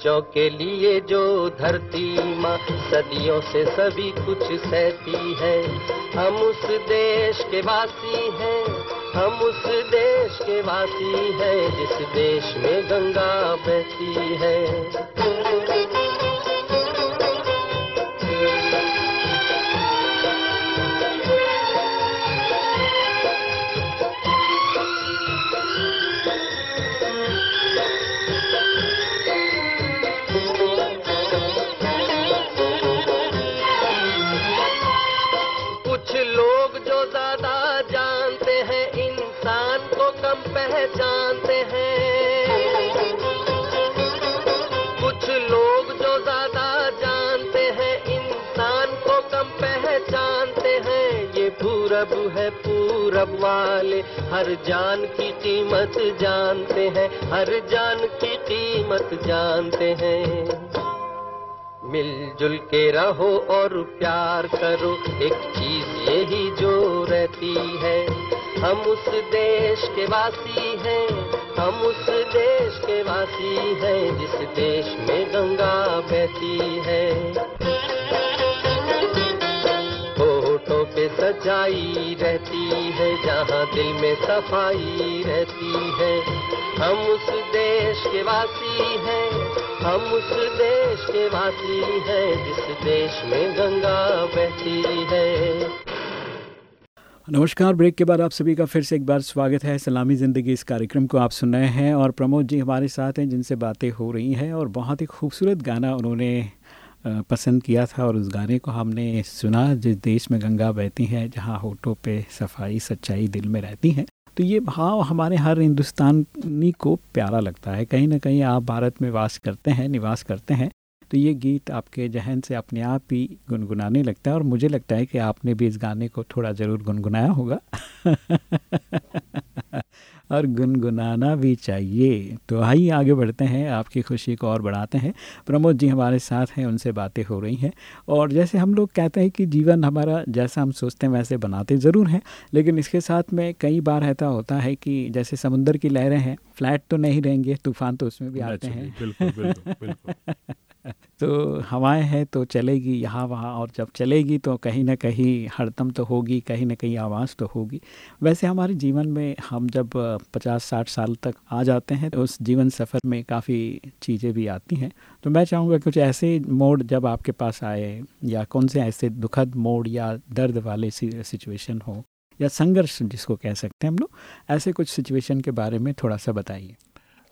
बच्चों के लिए जो धरती माँ, सदियों से सभी कुछ सहती है। हम उस देश के वासी हैं, हम उस देश के वासी हैं, जिस देश में गंगा बहती है। पूरब है पूरब वाले, हर जान की कीमत जानते हैं, हर जान की कीमत जानते हैं। मिलजुल के रहो और प्यार करो, एक चीज़ यही जो रहती है। हम उस देश के वासी हैं, हम उस देश के वासी हैं, जिस देश में गंगा बहती है। पे सच्चाई रहती है, जहाँ दिल में सफ़ाई रहती है। हम उस देश के वासी हैं, हम उस देश के वासी हैं, जिस देश में गंगा बहती है। नमस्कार, ब्रेक के बाद आप सभी का फिर से एक बार स्वागत है। सलामी ज़िंदगी इस कार्यक्रम को आप सुन रहे हैं और प्रमोद जी हमारे साथ हैं, जिनसे बातें हो रही हैं और बहुत ही खूबसूरत गाना उन्होंने पसंद किया था और उस गाने को हमने सुना जिस देश में गंगा बहती है, जहाँ होठों पे सफ़ाई सच्चाई दिल में रहती है। तो ये भाव हमारे हर हिंदुस्तानी को प्यारा लगता है। कहीं ना कहीं आप भारत में वास करते हैं, निवास करते हैं तो ये गीत आपके जहन से अपने आप ही गुनगुनाने लगता है और मुझे लगता है कि आपने भी इस गाने को थोड़ा ज़रूर गुनगुनाया होगा। और गुनगुनाना भी चाहिए। तो आइए आगे बढ़ते हैं आपकी खुशी को और बढ़ाते हैं। प्रमोद जी हमारे साथ हैं उनसे बातें हो रही हैं। और जैसे हम लोग कहते हैं कि जीवन हमारा जैसा हम सोचते हैं वैसे बनाते ज़रूर हैं। लेकिन इसके साथ में कई बार ऐसा होता है कि जैसे समुंदर की लहरें हैं फ्लैट तो नहीं रहेंगे तूफ़ान तो उसमें भी आते हैं। बिल्कुल बिल्कुल बिल्कुल। तो हवाएँ हैं तो चलेगी, यहाँ वहाँ, और जब चलेगी तो कहीं ना कहीं हड़दम तो होगी, कहीं ना कहीं आवाज़ तो होगी। वैसे हमारे जीवन में हम जब पचास, साठ साल तक आ जाते हैं तो उस जीवन सफ़र में काफ़ी चीज़ें भी आती हैं। तो मैं चाहूँगा कुछ ऐसे मोड जब आपके पास आए, या कौन से ऐसे दुखद मोड या दर्द वाले सिचुएशन हो, या संघर्ष जिसको कह सकते हैं हम लोग, ऐसे कुछ सिचुएशन के बारे में थोड़ा सा बताइए।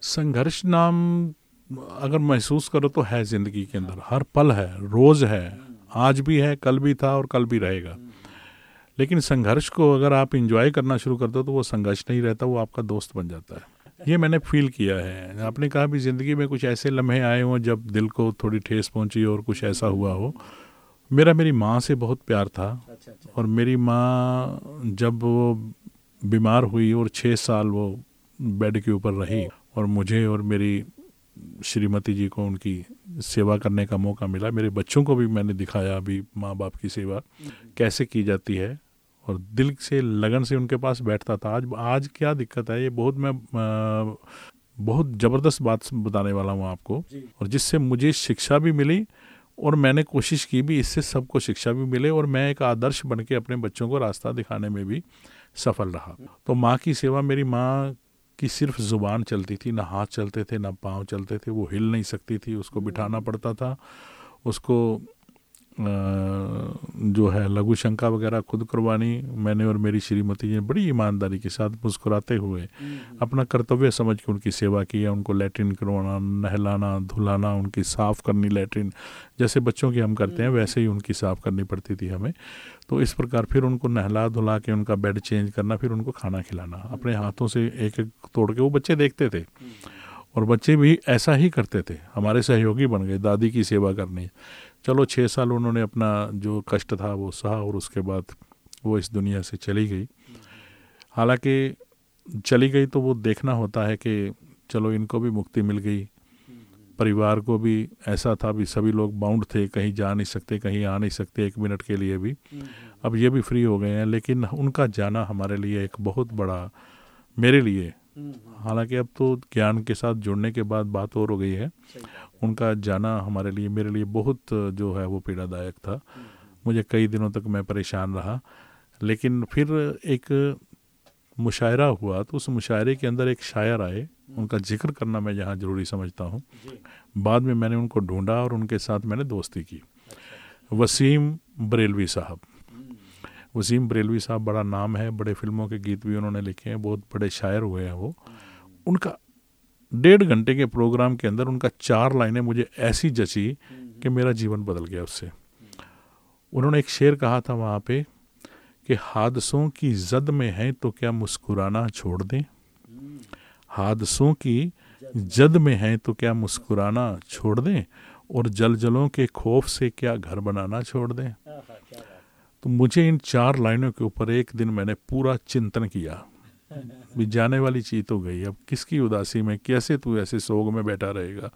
संघर्ष नाम अगर महसूस करो तो है ज़िंदगी के अंदर। हर पल है रोज़ है आज भी है कल भी था और कल भी रहेगा। लेकिन संघर्ष को अगर आप इंजॉय करना शुरू कर दो तो वो संघर्ष नहीं रहता वो आपका दोस्त बन जाता है। ये मैंने फील किया है। आपने कहा भी ज़िंदगी में कुछ ऐसे लम्हे आए हों जब दिल को थोड़ी ठेस पहुँची और कुछ ऐसा हुआ हो। मेरा मेरी माँ से बहुत प्यार था और मेरी माँ जब वो बीमार हुई और छः साल वो बेड के ऊपर रही और मुझे और मेरी श्रीमती जी को उनकी सेवा करने का मौका मिला। मेरे बच्चों को भी मैंने दिखाया अभी माँ बाप की सेवा। कैसे की जाती है? और दिल से लगन से उनके पास बैठता था। आज आज क्या दिक्कत है? ये बहुत मैं आ, बहुत ज़बरदस्त बात बताने वाला हूँ आपको। और जिससे मुझे शिक्षा भी मिली और मैंने कोशिश की भी इससे सबको शिक्षा भी मिले और मैं एक आदर्श बन के अपने बच्चों को रास्ता दिखाने में भी सफल रहा। तो माँ की सेवा मेरी माँ की सिर्फ़ ज़ुबान चलती थी ना हाथ चलते थे ना पाँव चलते थे वो हिल नहीं सकती थी उसको बिठाना पड़ता था उसको जो है लघु शंका वगैरह खुद करवानी मैंने और मेरी श्रीमती जी ने बड़ी ईमानदारी के साथ मुस्कुराते हुए अपना कर्तव्य समझ के उनकी सेवा की है उनको लैट्रिन करवाना नहलाना धुलाना उनकी साफ़ करनी लेटरिन जैसे बच्चों की हम करते हैं वैसे ही उनकी साफ़ करनी पड़ती थी हमें। तो इस प्रकार फिर उनको नहला धुला के उनका बेड चेंज करना फिर उनको खाना खिलाना अपने हाथों से एक एक तोड़ के वो बच्चे देखते थे। और बच्चे भी ऐसा ही करते थे हमारे सहयोगी बन गए दादी की सेवा करनी। चलो छः साल उन्होंने अपना जो कष्ट था, वो सहा और उसके बाद वो इस दुनिया से चली गई। हालाँकि चली गई तो वो देखना होता है कि चलो इनको भी मुक्ति मिल गई। परिवार को भी ऐसा था भी सभी लोग बाउंड थे, कहीं जा नहीं सकते, कहीं आ नहीं सकते एक मिनट के लिए भी। अब ये भी फ्री हो गए हैं, लेकिन उनका जाना हमारे लिए एक बहुत बड़ा, मेरे लिए। हालाँकि अब तो ज्ञान के साथ जुड़ने के बाद बात और हो गई है। उनका जाना हमारे लिए मेरे लिए बहुत जो है वो पीड़ादायक था। मुझे कई दिनों तक मैं परेशान रहा। लेकिन फिर एक मुशायरा हुआ तो उस मुशायरे के अंदर एक शायर आए। उनका ज़िक्र करना मैं यहाँ ज़रूरी समझता हूँ। बाद में मैंने उनको ढूंढा और उनके साथ मैंने दोस्ती की। वसीम बरेलवी साहब। वसीम बरेलवी साहब बड़ा नाम है बड़े फ़िल्मों के गीत भी उन्होंने लिखे हैं बहुत बड़े शायर हुए हैं वो। उनका डेढ़ घंटे के प्रोग्राम के अंदर उनका चार लाइनें मुझे ऐसी जची कि मेरा जीवन बदल गया उससे। उन्होंने एक शेर कहा था वहाँ पे कि हादसों की जद में हैं तो क्या मुस्कुराना छोड़ दें? हादसों की जद में हैं तो क्या मुस्कुराना छोड़ दें? और जल जलों के खौफ से क्या घर बनाना छोड़ दें? तो मुझे इन चार लाइनों के ऊपर एक दिन मैंने पूरा चिंतन किया। भी जाने वाली चीज़ तो गई। अब किसकी उदासी में कैसे तू ऐसे सोग में बैठा रहेगा?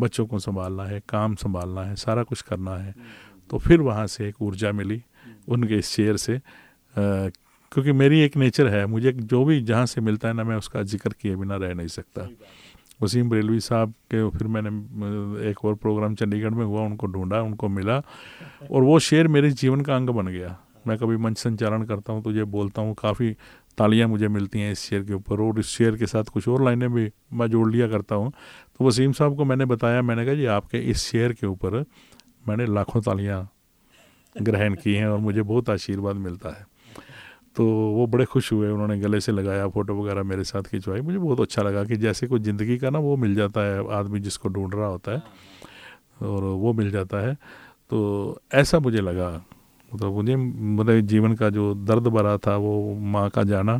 बच्चों को संभालना है काम संभालना है सारा कुछ करना है। तो फिर वहाँ से एक ऊर्जा मिली उनके इस शेर से। आ, क्योंकि मेरी एक नेचर है मुझे जो भी जहाँ से मिलता है ना मैं उसका ज़िक्र किए बिना रह नहीं सकता। वसीम बरेलवी साहब के फिर मैंने एक और प्रोग्राम चंडीगढ़ में हुआ उनको ढूंढा उनको मिला और वो शेर मेरे जीवन का अंग बन गया। मैं कभी मंच संचालन करता हूँ तो ये बोलता हूँ काफ़ी तालियाँ मुझे मिलती हैं इस शेयर के ऊपर और इस शेयर के साथ कुछ और लाइनें भी मैं जोड़ लिया करता हूँ। तो वसीम साहब को मैंने बताया, मैंने कहा जी आपके इस शेयर के ऊपर मैंने लाखों तालियाँ ग्रहण की हैं और मुझे बहुत आशीर्वाद मिलता है। तो वो बड़े खुश हुए, उन्होंने गले से लगाया, फ़ोटो वगैरह मेरे साथ खिंचवाई। मुझे बहुत अच्छा लगा कि जैसे कोई ज़िंदगी का ना वो मिल जाता है, आदमी जिसको ढूंढ रहा होता है और वो मिल जाता है। तो ऐसा मुझे लगा मतलब मुझे मतलब जीवन का जो दर्द भरा था वो माँ का जाना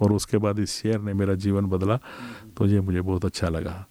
और उसके बाद इस शेर ने मेरा जीवन बदला तो ये मुझे बहुत अच्छा लगा।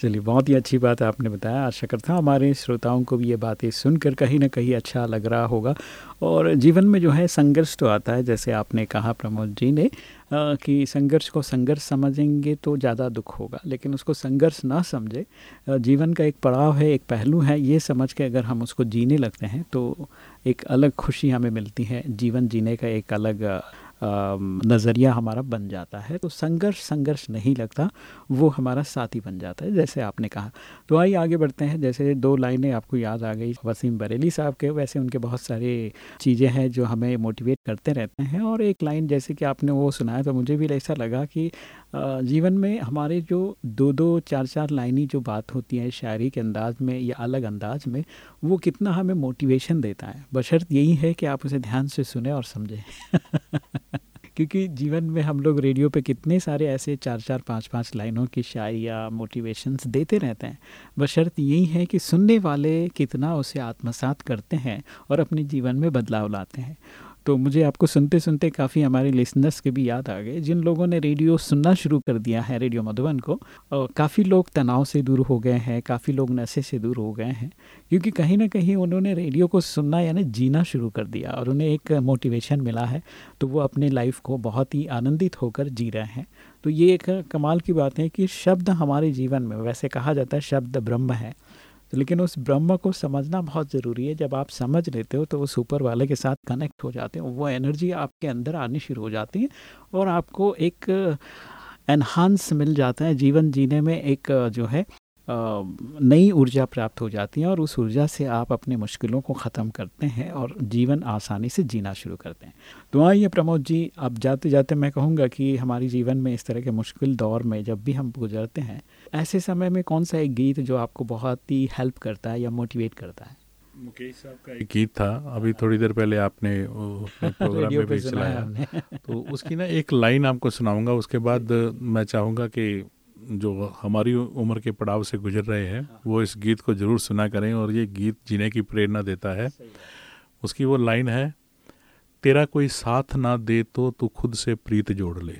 चलिए बहुत ही अच्छी बात आपने बताया। आशा करता हूँ हमारे श्रोताओं को भी ये बातें सुनकर कहीं ना कहीं अच्छा लग रहा होगा। और जीवन में जो है संघर्ष तो आता है जैसे आपने कहा प्रमोद जी ने आ, कि संघर्ष को संघर्ष समझेंगे तो ज़्यादा दुख होगा लेकिन उसको संघर्ष ना समझे जीवन का एक पड़ाव है एक पहलू है ये समझ के अगर हम उसको जीने लगते हैं तो एक अलग खुशी हमें मिलती है, जीवन जीने का एक अलग नज़रिया हमारा बन जाता है। तो संघर्ष संघर्ष नहीं लगता, वो हमारा साथी बन जाता है, जैसे आपने कहा। तो आइए आगे बढ़ते हैं, जैसे दो लाइनें आपको याद आ गई, वसीम बरेली साहब के, वैसे उनके बहुत सारे चीज़ें हैं जो हमें मोटिवेट करते रहते हैं। और एक लाइन जैसे कि आपने वो सुनाया तो मुझे भी ऐसा लगा कि जीवन में हमारे जो दो दो चार चार लाइनी जो बात होती है शायरी के अंदाज में या अलग अंदाज में, वो कितना हमें मोटिवेशन देता है। बशर्त यही है कि आप उसे ध्यान से सुने और समझें। क्योंकि जीवन में हम लोग रेडियो पे कितने सारे ऐसे चार चार पाँच पाँच लाइनों की शायरी या मोटिवेशंस देते रहते हैं। बशर्त यही है कि सुनने वाले कितना उसे आत्मसात करते हैं और अपने जीवन में बदलाव लाते हैं। तो मुझे आपको सुनते सुनते काफ़ी हमारे लिसनर्स के भी याद आ गए, जिन लोगों ने रेडियो सुनना शुरू कर दिया है रेडियो मधुबन को काफ़ी लोग तनाव से दूर हो गए हैं, काफ़ी लोग नशे से दूर हो गए हैं, क्योंकि कहीं ना कहीं उन्होंने रेडियो को सुनना यानी जीना शुरू कर दिया और उन्हें एक मोटिवेशन मिला है तो वो अपने लाइफ को बहुत ही आनंदित होकर जी रहे हैं। तो ये एक कमाल की बात है कि शब्द हमारे जीवन में, वैसे कहा जाता है शब्द ब्रह्म है लेकिन उस ब्रह्म को समझना बहुत ज़रूरी है। जब आप समझ लेते हो तो उस सुपर वाले के साथ कनेक्ट हो जाते हो। वो एनर्जी आपके अंदर आनी शुरू हो जाती है और आपको एक एनहांस मिल जाता है। जीवन जीने में एक, जो है नई ऊर्जा प्राप्त हो जाती है और उस ऊर्जा से आप अपने मुश्किलों को ख़त्म करते हैं और जीवन आसानी से जीना शुरू करते हैं। तो आइए प्रमोद जी अब जाते जाते मैं कहूँगा कि हमारे जीवन में इस तरह के मुश्किल दौर में जब भी हम गुजरते हैं ऐसे समय में कौन सा एक गीत जो आपको बहुत ही हेल्प करता है या मोटिवेट करता है? मुकेश साहब का एक गीत था अभी थोड़ी देर पहले आपने प्रोग्राम में भी चलाया। तो उसकी ना एक लाइन आपको सुनाऊँगा उसके बाद मैं चाहूँगा कि जो हमारी उम्र के पड़ाव से गुजर रहे हैं वो इस गीत को ज़रूर सुना करें और ये गीत जीने की प्रेरणा देता है। उसकी वो लाइन है तेरा कोई साथ ना दे तो तू खुद से प्रीत जोड़ ले।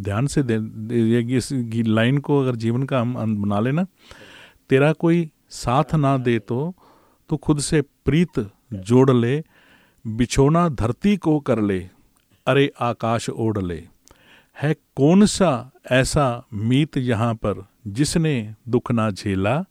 ध्यान से दे, दे ये इस लाइन को अगर जीवन का हम बना लेना तेरा कोई साथ ना दे तो तू खुद से प्रीत जोड़ ले बिछोना धरती को कर ले अरे आकाश ओढ़ ले। है कौन सा ऐसा मीत यहाँ पर जिसने दुख ना झेला?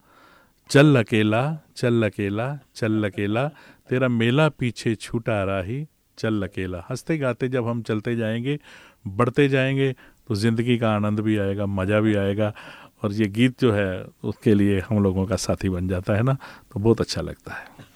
चल अकेला चल अकेला चल अकेला, तेरा मेला पीछे छूटा राही, चल अकेला। हँसते गाते जब हम चलते जाएँगे, बढ़ते जाएँगे तो ज़िंदगी का आनंद भी आएगा, मज़ा भी आएगा, और ये गीत जो है, उसके लिए हम लोगों का साथी बन जाता है ना तो बहुत अच्छा लगता है।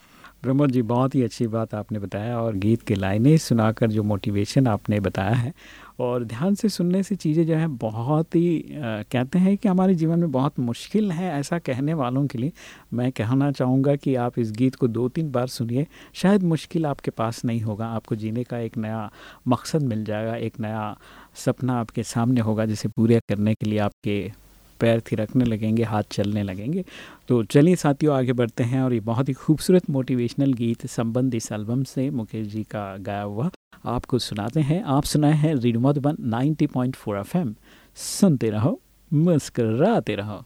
प्रमोद जी, बहुत ही अच्छी बात आपने बताया, और गीत के लाइनें सुनाकर जो मोटिवेशन आपने बताया है और ध्यान से सुनने से चीज़ें जो है बहुत ही कहते हैं कि हमारे जीवन में बहुत मुश्किल है ऐसा कहने वालों के लिए। मैं कहना चाहूँगा कि आप इस गीत को दो तीन बार सुनिए, शायद मुश्किल आपके पास नहीं होगा, आपको जीने का एक नया मकसद मिल जाएगा, एक नया सपना आपके सामने होगा, जिसे पूरा करने के लिए आपके पैर थिरकने लगेंगे, हाथ चलने लगेंगे। तो चलिए साथियों, आगे बढ़ते हैं और ये बहुत ही खूबसूरत मोटिवेशनल गीत संबंध इस एल्बम से मुकेश जी का गाया हुआ आपको सुनाते हैं। आप सुनाए हैं रेडियो मधुबन 90.4 एफएम। सुनते रहो मुस्कराते रहो।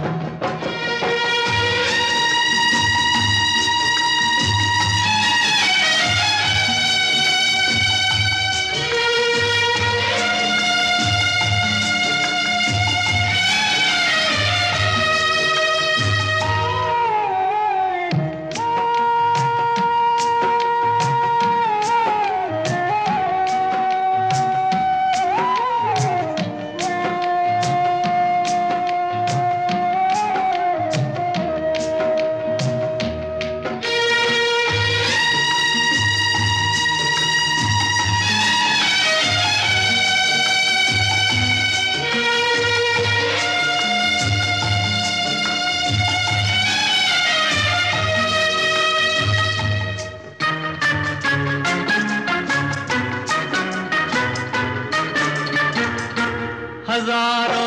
hazar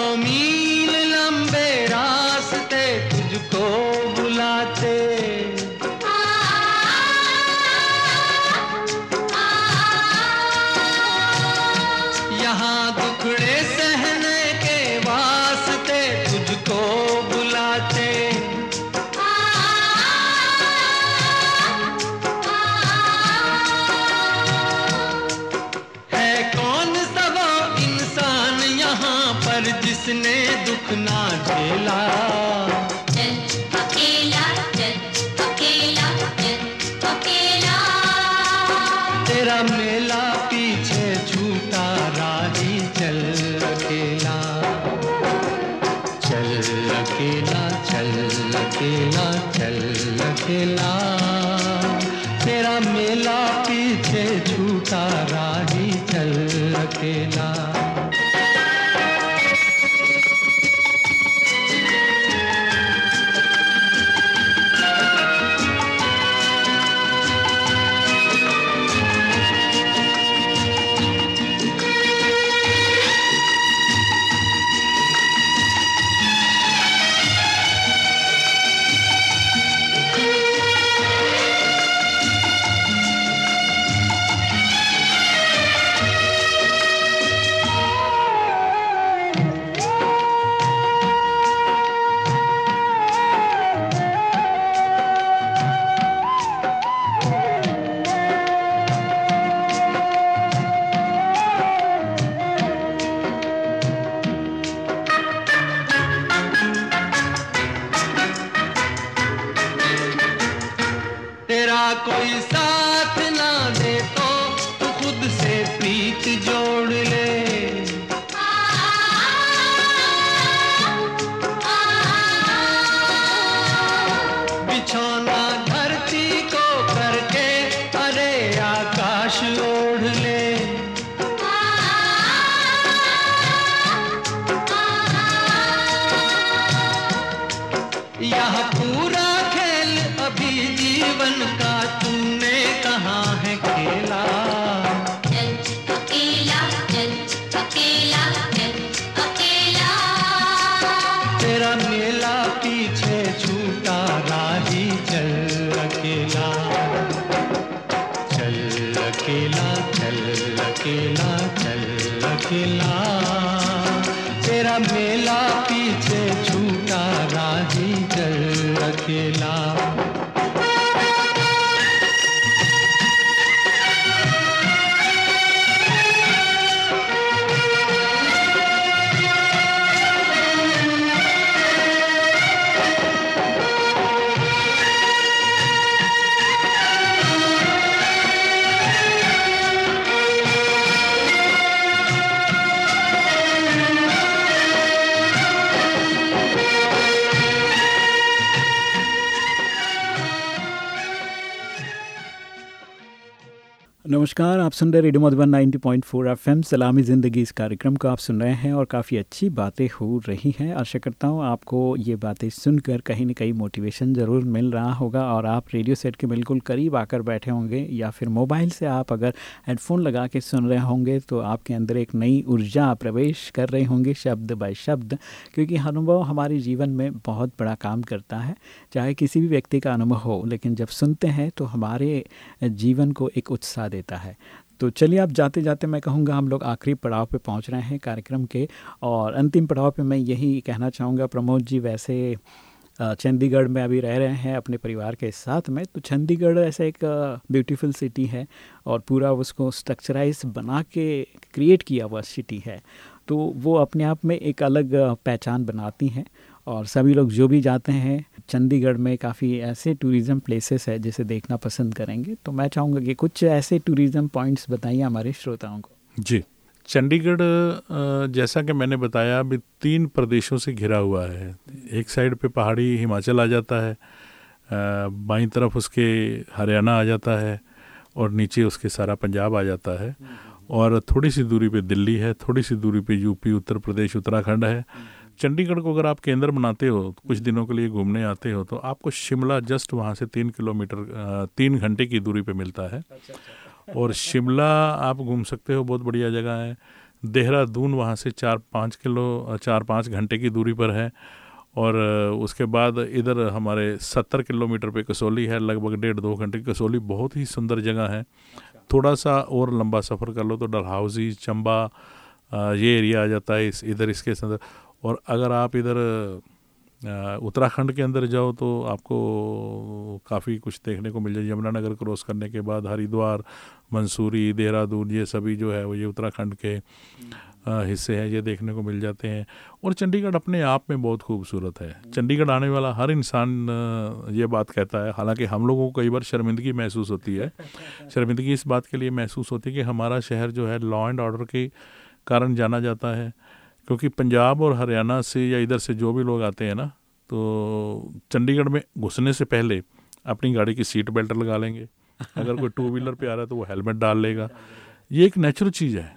কইছে सुन रहे रेडियो मधुबन 90.4 एफएम सलामी ज़िंदगी इस कार्यक्रम को आप सुन रहे हैं और काफ़ी अच्छी बातें हो रही हैं। आशा करता हूँ आपको ये बातें सुनकर कहीं ना कहीं मोटिवेशन ज़रूर मिल रहा होगा और आप रेडियो सेट के बिल्कुल करीब आकर बैठे होंगे या फिर मोबाइल से आप अगर हेडफोन लगा के सुन रहे होंगे तो आपके अंदर एक नई ऊर्जा प्रवेश कर रहे होंगे शब्द बाय शब्द, क्योंकि अनुभव हमारे जीवन में बहुत बड़ा काम करता है। चाहे किसी भी व्यक्ति का अनुभव हो, लेकिन जब सुनते हैं तो हमारे जीवन को एक उत्साह देता है। तो चलिए आप जाते जाते मैं कहूँगा हम लोग आखिरी पड़ाव पे पहुँच रहे हैं कार्यक्रम के और अंतिम पड़ाव पे मैं यही कहना चाहूँगा, प्रमोद जी वैसे चंडीगढ़ में अभी रह रहे हैं अपने परिवार के साथ में तो चंडीगढ़ ऐसा एक ब्यूटीफुल सिटी है और पूरा उसको स्ट्रक्चराइज बना के क्रिएट किया हुआ सिटी है। तो वो अपने आप में एक अलग पहचान बनाती हैं और सभी लोग जो भी जाते हैं, चंडीगढ़ में काफ़ी ऐसे टूरिज़्म प्लेसेस है जिसे देखना पसंद करेंगे। तो मैं चाहूँगा कि कुछ ऐसे टूरिज़्म पॉइंट्स बताइए हमारे श्रोताओं को। जी। चंडीगढ़ जैसा कि मैंने बताया, अभी तीन प्रदेशों से घिरा हुआ है। एक साइड पे पहाड़ी हिमाचल आ जाता है बाई तरफ़ उसके हरियाणा आ जाता है और नीचे उसके सारा पंजाब आ जाता है। और थोड़ी सी दूरी पे दिल्ली है, थोड़ी सी दूरी पे यूपी, उत्तर प्रदेश, उत्तराखंड है। चंडीगढ़ को अगर आप केंद्र बनाते हो कुछ दिनों के लिए घूमने आते हो तो आपको शिमला जस्ट वहाँ से तीन किलोमीटर तीन घंटे की दूरी पे मिलता है। और शिमला आप घूम सकते हो बहुत बढ़िया जगह है। देहरादून वहाँ से चार पाँच किलो चार पाँच घंटे की दूरी पर है। और उसके बाद इधर हमारे सत्तर किलोमीटर पे कसौली है लगभग डेढ़ दो घंटे की कसौली बहुत ही सुंदर जगह है। थोड़ा सा और लंबा सफ़र कर लो तो डलहाउसी चंबा ये एरिया आ जाता है इस इधर इसके अंदर और अगर आप इधर उत्तराखंड के अंदर जाओ तो आपको काफ़ी कुछ देखने को मिल जाए। यमुनानगर क्रॉस करने के बाद हरिद्वार, मंसूरी, देहरादून, ये सभी जो है वो ये उत्तराखंड के हिस्से हैं, ये देखने को मिल जाते हैं। और चंडीगढ़ अपने आप में बहुत खूबसूरत है। चंडीगढ़ आने वाला हर इंसान ये बात कहता है, हालाँकि हम लोगों को कई बार शर्मिंदगी महसूस होती है। शर्मिंदगी इस बात के लिए महसूस होती है कि हमारा शहर जो है लॉ एंड ऑर्डर के कारण जाना जाता है। क्योंकि पंजाब और हरियाणा से या इधर से जो भी लोग आते हैं ना तो चंडीगढ़ में घुसने से पहले अपनी गाड़ी की सीट बेल्ट लगा लेंगे। अगर कोई टू व्हीलर पे आ रहा है तो वो हेलमेट डाल लेगा। ये एक नेचुरल चीज़ है।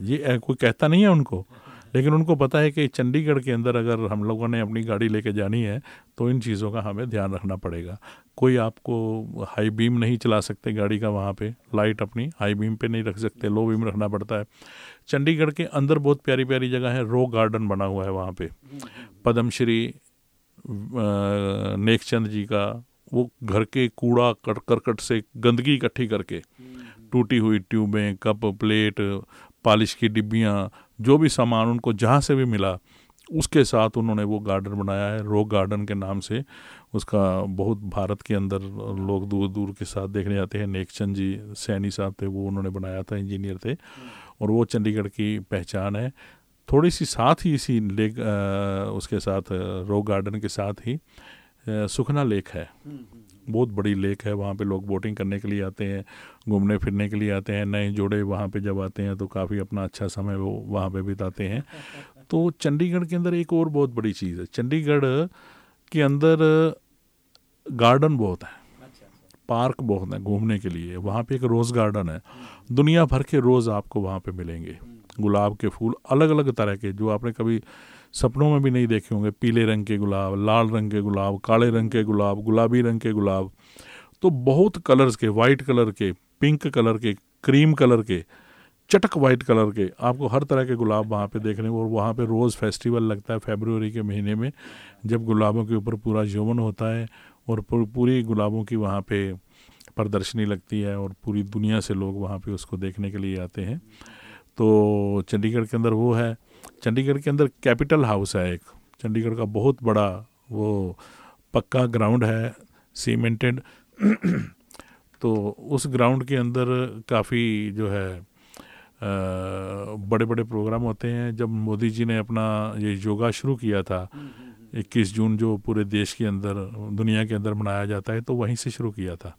ये कोई कहता नहीं है उनको। लेकिन उनको पता है कि चंडीगढ़ के अंदर अगर हम लोगों ने अपनी गाड़ी लेके जानी है तो इन चीज़ों का हमें ध्यान रखना पड़ेगा। कोई आपको हाई बीम नहीं चला सकते गाड़ी का वहाँ पे लाइट अपनी हाई बीम पे नहीं रख सकते लो बीम रखना पड़ता है। चंडीगढ़ के अंदर बहुत प्यारी प्यारी जगह है रो गार्डन बना हुआ है वहाँ पे। पद्मश्री नेकचंद जी का वो घर के कूड़ा कट करकट से गंदगी इकट्ठी करके टूटी हुई ट्यूबें कप प्लेट पालिश की डिब्बियाँ जो भी सामान उनको जहाँ से भी मिला, उसके साथ उन्होंने वो गार्डन बनाया है। रोक गार्डन के नाम से उसका बहुत भारत के अंदर लोग दूर दूर के साथ देखने जाते हैं। नेकचंद जी सैनी साहब थे, वो उन्होंने बनाया था, इंजीनियर थे और वो चंडीगढ़ की पहचान है। थोड़ी सी साथ ही इसी लेक उसके साथ, रोक गार्डन के साथ ही सुखना लेक है। बहुत बड़ी लेक है, वहाँ पे लोग बोटिंग करने के लिए आते हैं, घूमने फिरने के लिए आते हैं, नए जोड़े वहाँ पे जब आते हैं तो काफ़ी अपना अच्छा समय वो वहाँ पे बिताते हैं। तो चंडीगढ़ के अंदर एक और बहुत बड़ी चीज़ है, चंडीगढ़ के अंदर गार्डन बहुत है, पार्क बहुत है घूमने के लिए, वहाँ पे एक रोज़ गार्डन है, दुनिया भर के रोज़ आपको वहाँ पे मिलेंगे, गुलाब के फूल अलग अलग तरह के, जो आपने कभी सपनों में भी नहीं देखे होंगे। पीले रंग के गुलाब, लाल रंग के गुलाब, काले रंग के गुलाब, गुलाबी रंग के गुलाब। तो बहुत कलर्स के वाइट कलर के पिंक कलर के क्रीम कलर के, चटक वाइट कलर के, आपको हर तरह के गुलाब वहाँ पे देखने को और वहाँ पे रोज़ फेस्टिवल लगता है फेब्रुवरी के महीने में, जब गुलाबों के ऊपर पूरा यौवन होता है और पूरी गुलाबों की वहाँ पे प्रदर्शनी लगती है और पूरी दुनिया से लोग वहाँ पे उसको देखने के लिए आते हैं। तो चंडीगढ़ के अंदर वो है। चंडीगढ़ के अंदर कैपिटल हाउस है एक। चंडीगढ़ का बहुत बड़ा वो पक्का ग्राउंड है सीमेंटेड। तो उस ग्राउंड के अंदर काफ़ी जो है बड़े बड़े प्रोग्राम होते हैं। जब मोदी जी ने अपना ये योगा शुरू किया था इक्कीस जून जो पूरे देश के अंदर दुनिया के अंदर मनाया जाता है तो वहीं से शुरू किया था।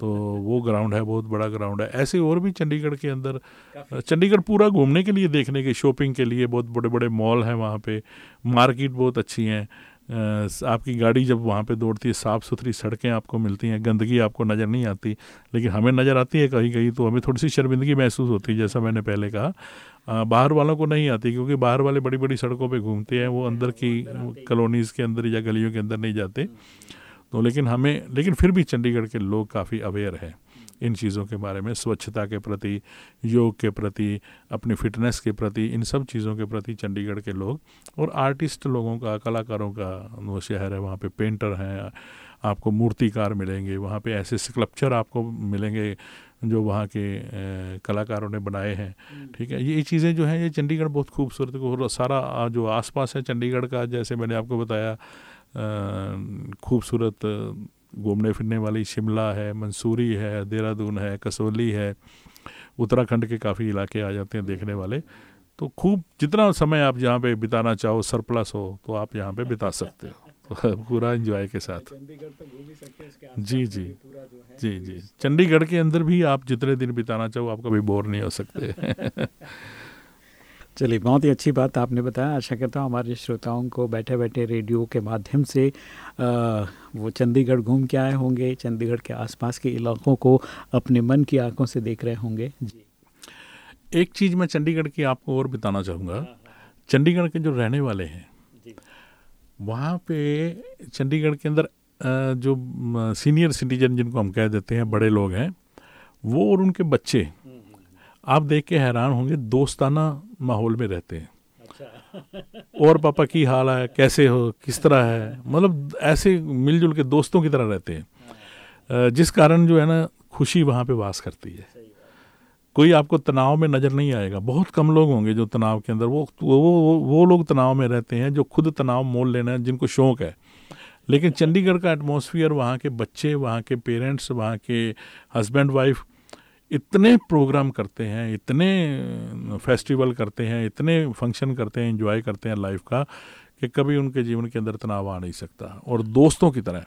तो वो ग्राउंड है बहुत बड़ा ग्राउंड है। ऐसे और भी चंडीगढ़ के अंदर चंडीगढ़ पूरा घूमने के लिए देखने के शॉपिंग के लिए बहुत बड़े बड़े मॉल हैं वहाँ पे। मार्केट बहुत अच्छी हैं। आपकी गाड़ी जब वहाँ पे दौड़ती है साफ़ सुथरी सड़कें आपको मिलती हैं गंदगी आपको नज़र नहीं आती लेकिन हमें नज़र आती है कहीं कहीं तो हमें थोड़ी सी शर्मिंदगी महसूस होती है जैसा मैंने पहले कहा। बाहर वालों को नहीं आती क्योंकि बाहर वाले बड़ी बड़ी सड़कों पे घूमते हैं वो अंदर की कॉलोनीज़ के अंदर या गलियों के अंदर नहीं जाते। तो लेकिन हमें लेकिन फिर भी चंडीगढ़ के लोग काफ़ी अवेयर हैं इन चीज़ों के बारे में स्वच्छता के प्रति योग के प्रति अपनी फिटनेस के प्रति इन सब चीज़ों के प्रति चंडीगढ़ के लोग और आर्टिस्ट लोगों का कलाकारों का वो शहर है वहाँ पे पेंटर हैं आपको मूर्तिकार मिलेंगे वहाँ पे ऐसे स्कल्पचर आपको मिलेंगे जो वहाँ के कलाकारों ने बनाए हैं। ठीक है ये चीज़ें जो हैं ये चंडीगढ़ बहुत खूबसूरत और सारा जो आसपास है चंडीगढ़ का जैसे मैंने आपको बताया खूबसूरत घूमने फिरने वाली शिमला है मंसूरी है देहरादून है कसौली है उत्तराखंड के काफ़ी इलाके आ जाते हैं देखने वाले। तो खूब जितना समय आप जहाँ पे बिताना चाहो सरप्लस हो तो आप यहाँ पे बिता सकते हो। तो पूरा एंजॉय के साथ। जी जी। जी जी। चंडीगढ़ के अंदर भी आप जितने दिन बिताना चाहो आप कभी बोर नहीं हो सकते। चलिए बहुत ही अच्छी बात आपने बताया। आशा करता हूँ हमारे श्रोताओं को बैठे बैठे रेडियो के माध्यम से अ, वो चंडीगढ़ घूम के आए होंगे चंडीगढ़ के आसपास के इलाकों को अपने मन की आँखों से देख रहे होंगे। जी। एक चीज़ मैं चंडीगढ़ की आपको और बताना चाहूँगा। चंडीगढ़ के जो रहने वाले हैं वहाँ पे चंडीगढ़ के अंदर जो सीनियर सिटीजन जिनको हम कह देते हैं बड़े लोग हैं वो और उनके बच्चे आप देख के हैरान होंगे दोस्ताना माहौल में रहते हैं। और पापा की हाल है कैसे हो किस तरह है? मतलब ऐसे मिलजुल के दोस्तों की तरह रहते हैं। जिस कारण जो है ना खुशी वहाँ पे वास करती है। कोई आपको तनाव में नज़र नहीं आएगा। बहुत कम लोग होंगे जो तनाव के अंदर वो वो वो, वो लोग तनाव में रहते हैं जो खुद तनाव मोल लेना है जिनको शौक है। लेकिन चंडीगढ़ का एटमोसफियर वहाँ के बच्चे वहाँ के पेरेंट्स वहाँ के हस्बैंड वाइफ इतने प्रोग्राम करते हैं, इतने फेस्टिवल करते हैं, इतने फ़ंक्शन करते हैं इन्जॉय करते हैं लाइफ का कि कभी उनके जीवन के अंदर तनाव आ नहीं सकता। और दोस्तों की तरह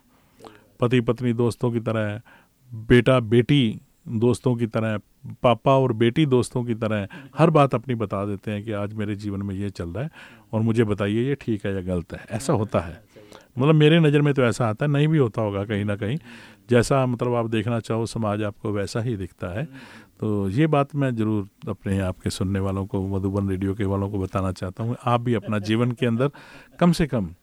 पति पत्नी दोस्तों की तरह, बेटा, बेटी दोस्तों की तरह, पापा और बेटी दोस्तों की तरह हर बात अपनी बता देते हैं कि आज मेरे जीवन में ये चल रहा है और मुझे बताइए ये ठीक है या गलत है। ऐसा होता है। मतलब मेरे नज़र में तो ऐसा आता है, नहीं भी होता होगा कहीं ना कहीं जैसा मतलब आप देखना चाहो समाज आपको वैसा ही दिखता है। तो ये बात मैं ज़रूर अपने आपके सुनने वालों को मधुबन रेडियो के वालों को बताना चाहता हूँ। आप भी अपना जीवन के अंदर कम से कम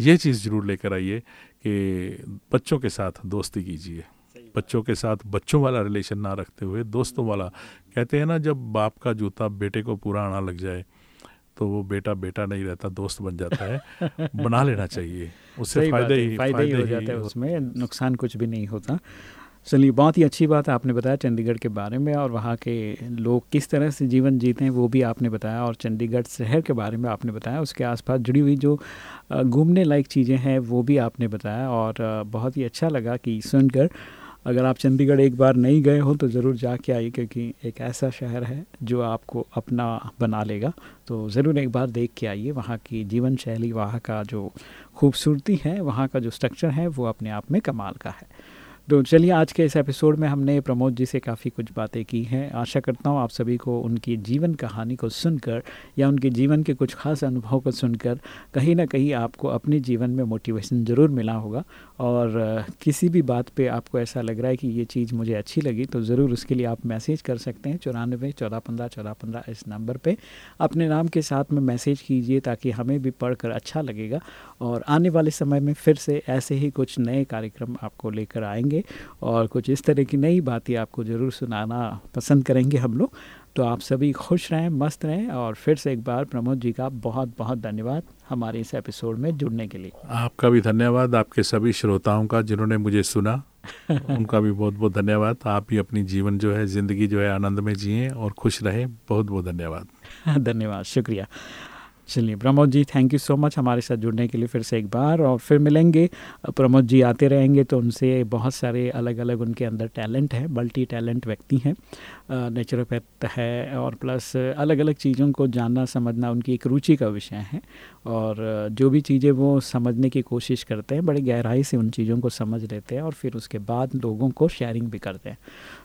ये चीज़ ज़रूर लेकर आइए कि बच्चों के साथ दोस्ती कीजिए। बच्चों के साथ बच्चों वाला रिलेशन ना रखते हुए दोस्तों वाला। कहते हैं ना जब बाप का जूता बेटे को पूरा आना लग जाए तो वो बेटा बेटा नहीं रहता दोस्त बन जाता है। बना लेना चाहिए। उससे फ़ायदे ही फ़ायदे ही हो जाता है उसमें नुकसान कुछ भी नहीं होता। चलिए बहुत ही अच्छी बात आपने बताया चंडीगढ़ के बारे में और वहाँ के लोग किस तरह से जीवन जीते हैं वो भी आपने बताया और चंडीगढ़ शहर के बारे में आपने बताया। उसके आसपास जुड़ी हुई जो घूमने लायक चीज़ें हैं वो भी आपने बताया और बहुत ही अच्छा लगा कि सुनकर। अगर आप चंडीगढ़ एक बार नहीं गए हो तो ज़रूर जाके आइए, क्योंकि एक ऐसा शहर है जो आपको अपना बना लेगा। तो ज़रूर एक बार देख के आइए, वहाँ की जीवन शैली, वहाँ का जो खूबसूरती है, वहाँ का जो स्ट्रक्चर है, वो अपने आप में कमाल का है। तो चलिए आज के इस एपिसोड में हमने प्रमोद जी से काफ़ी कुछ बातें की हैं। आशा करता हूँ आप सभी को उनकी जीवन कहानी को सुनकर या उनके जीवन के कुछ खास अनुभव को सुनकर कहीं ना कहीं आपको अपने जीवन में मोटिवेशन ज़रूर मिला होगा। और किसी भी बात पे आपको ऐसा लग रहा है कि ये चीज़ मुझे अच्छी लगी तो ज़रूर उसके लिए आप मैसेज कर सकते हैं चौरानवे चौदह पंद्रह चौदह पंद्रह इस नंबर पर अपने नाम के साथ में मैसेज कीजिए ताकि हमें भी पढ़कर अच्छा लगेगा। और आने वाले समय में फिर से ऐसे ही कुछ नए कार्यक्रम आपको लेकर आएँगे। और कुछ इस तरह की नई बातें आपको ज़रूर सुनाना पसंद करेंगे हम लोग। तो आप सभी खुश रहें मस्त रहें और फिर से एक बार प्रमोद जी का बहुत बहुत धन्यवाद हमारे इस एपिसोड में जुड़ने के लिए। आपका भी धन्यवाद आपके सभी श्रोताओं का जिन्होंने मुझे सुना। उनका भी बहुत बहुत धन्यवाद। आप भी अपनी जीवन जो है ज़िंदगी जो है आनंद में जिए और खुश रहें। बहुत बहुत धन्यवाद। धन्यवाद शुक्रिया। चलिए, Pramod ji thank you so much हमारे साथ जुड़ने के लिए फिर से एक बार और फिर मिलेंगे। प्रमोद जी आते रहेंगे तो उनसे बहुत सारे अलग अलग उनके अंदर टैलेंट है मल्टी टैलेंट व्यक्ति हैं। नेचुरोपैथ है और प्लस अलग अलग चीज़ों को जानना, समझना उनकी एक रुचि का विषय है। और जो भी चीज़ें वो समझने की कोशिश करते हैं, बड़ी गहराई से उन चीज़ों को समझ लेते हैं और फिर उसके बाद लोगों को शेयरिंग भी करते हैं।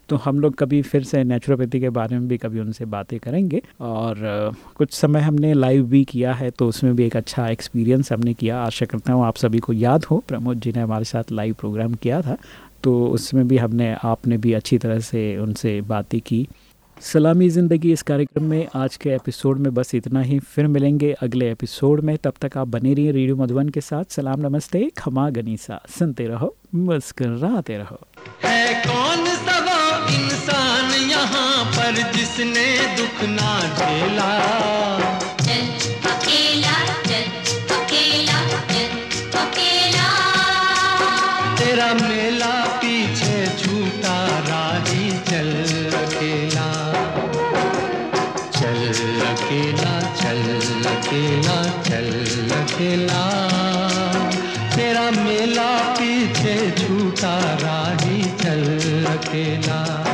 तो हम लोग कभी फिर से नेचुरोपैथी के बारे में भी कभी उनसे बातें करेंगे। और कुछ समय हमने लाइव भी किया है तो उसमें भी एक अच्छा एक्सपीरियंस हमने किया। आशा करता हूँ आप सभी को याद हो। प्रमोद जी ने हमारे साथ लाइव प्रोग्राम किया था तो उसमें भी हमने, आपने भी अच्छी तरह से उनसे बातें की। सलामी ज़िंदगी इस कार्यक्रम में आज के एपिसोड में बस इतना ही। फिर मिलेंगे अगले एपिसोड में। तब तक आप बने रहिए रेडियो मधुबन के साथ। सलाम, नमस्ते, खमा गनीसा। सुनते रहो, मुस्कराते रहो। है कौन सा पर जिसने दुख ना झेला। चल अकेला चल अकेला चल अकेला। तेरा मेला पीछे राही चल अकेला। चल अकेला चल अकेला चल अकेला। तेरा मेला पीछे छूटा राही चल अकेला।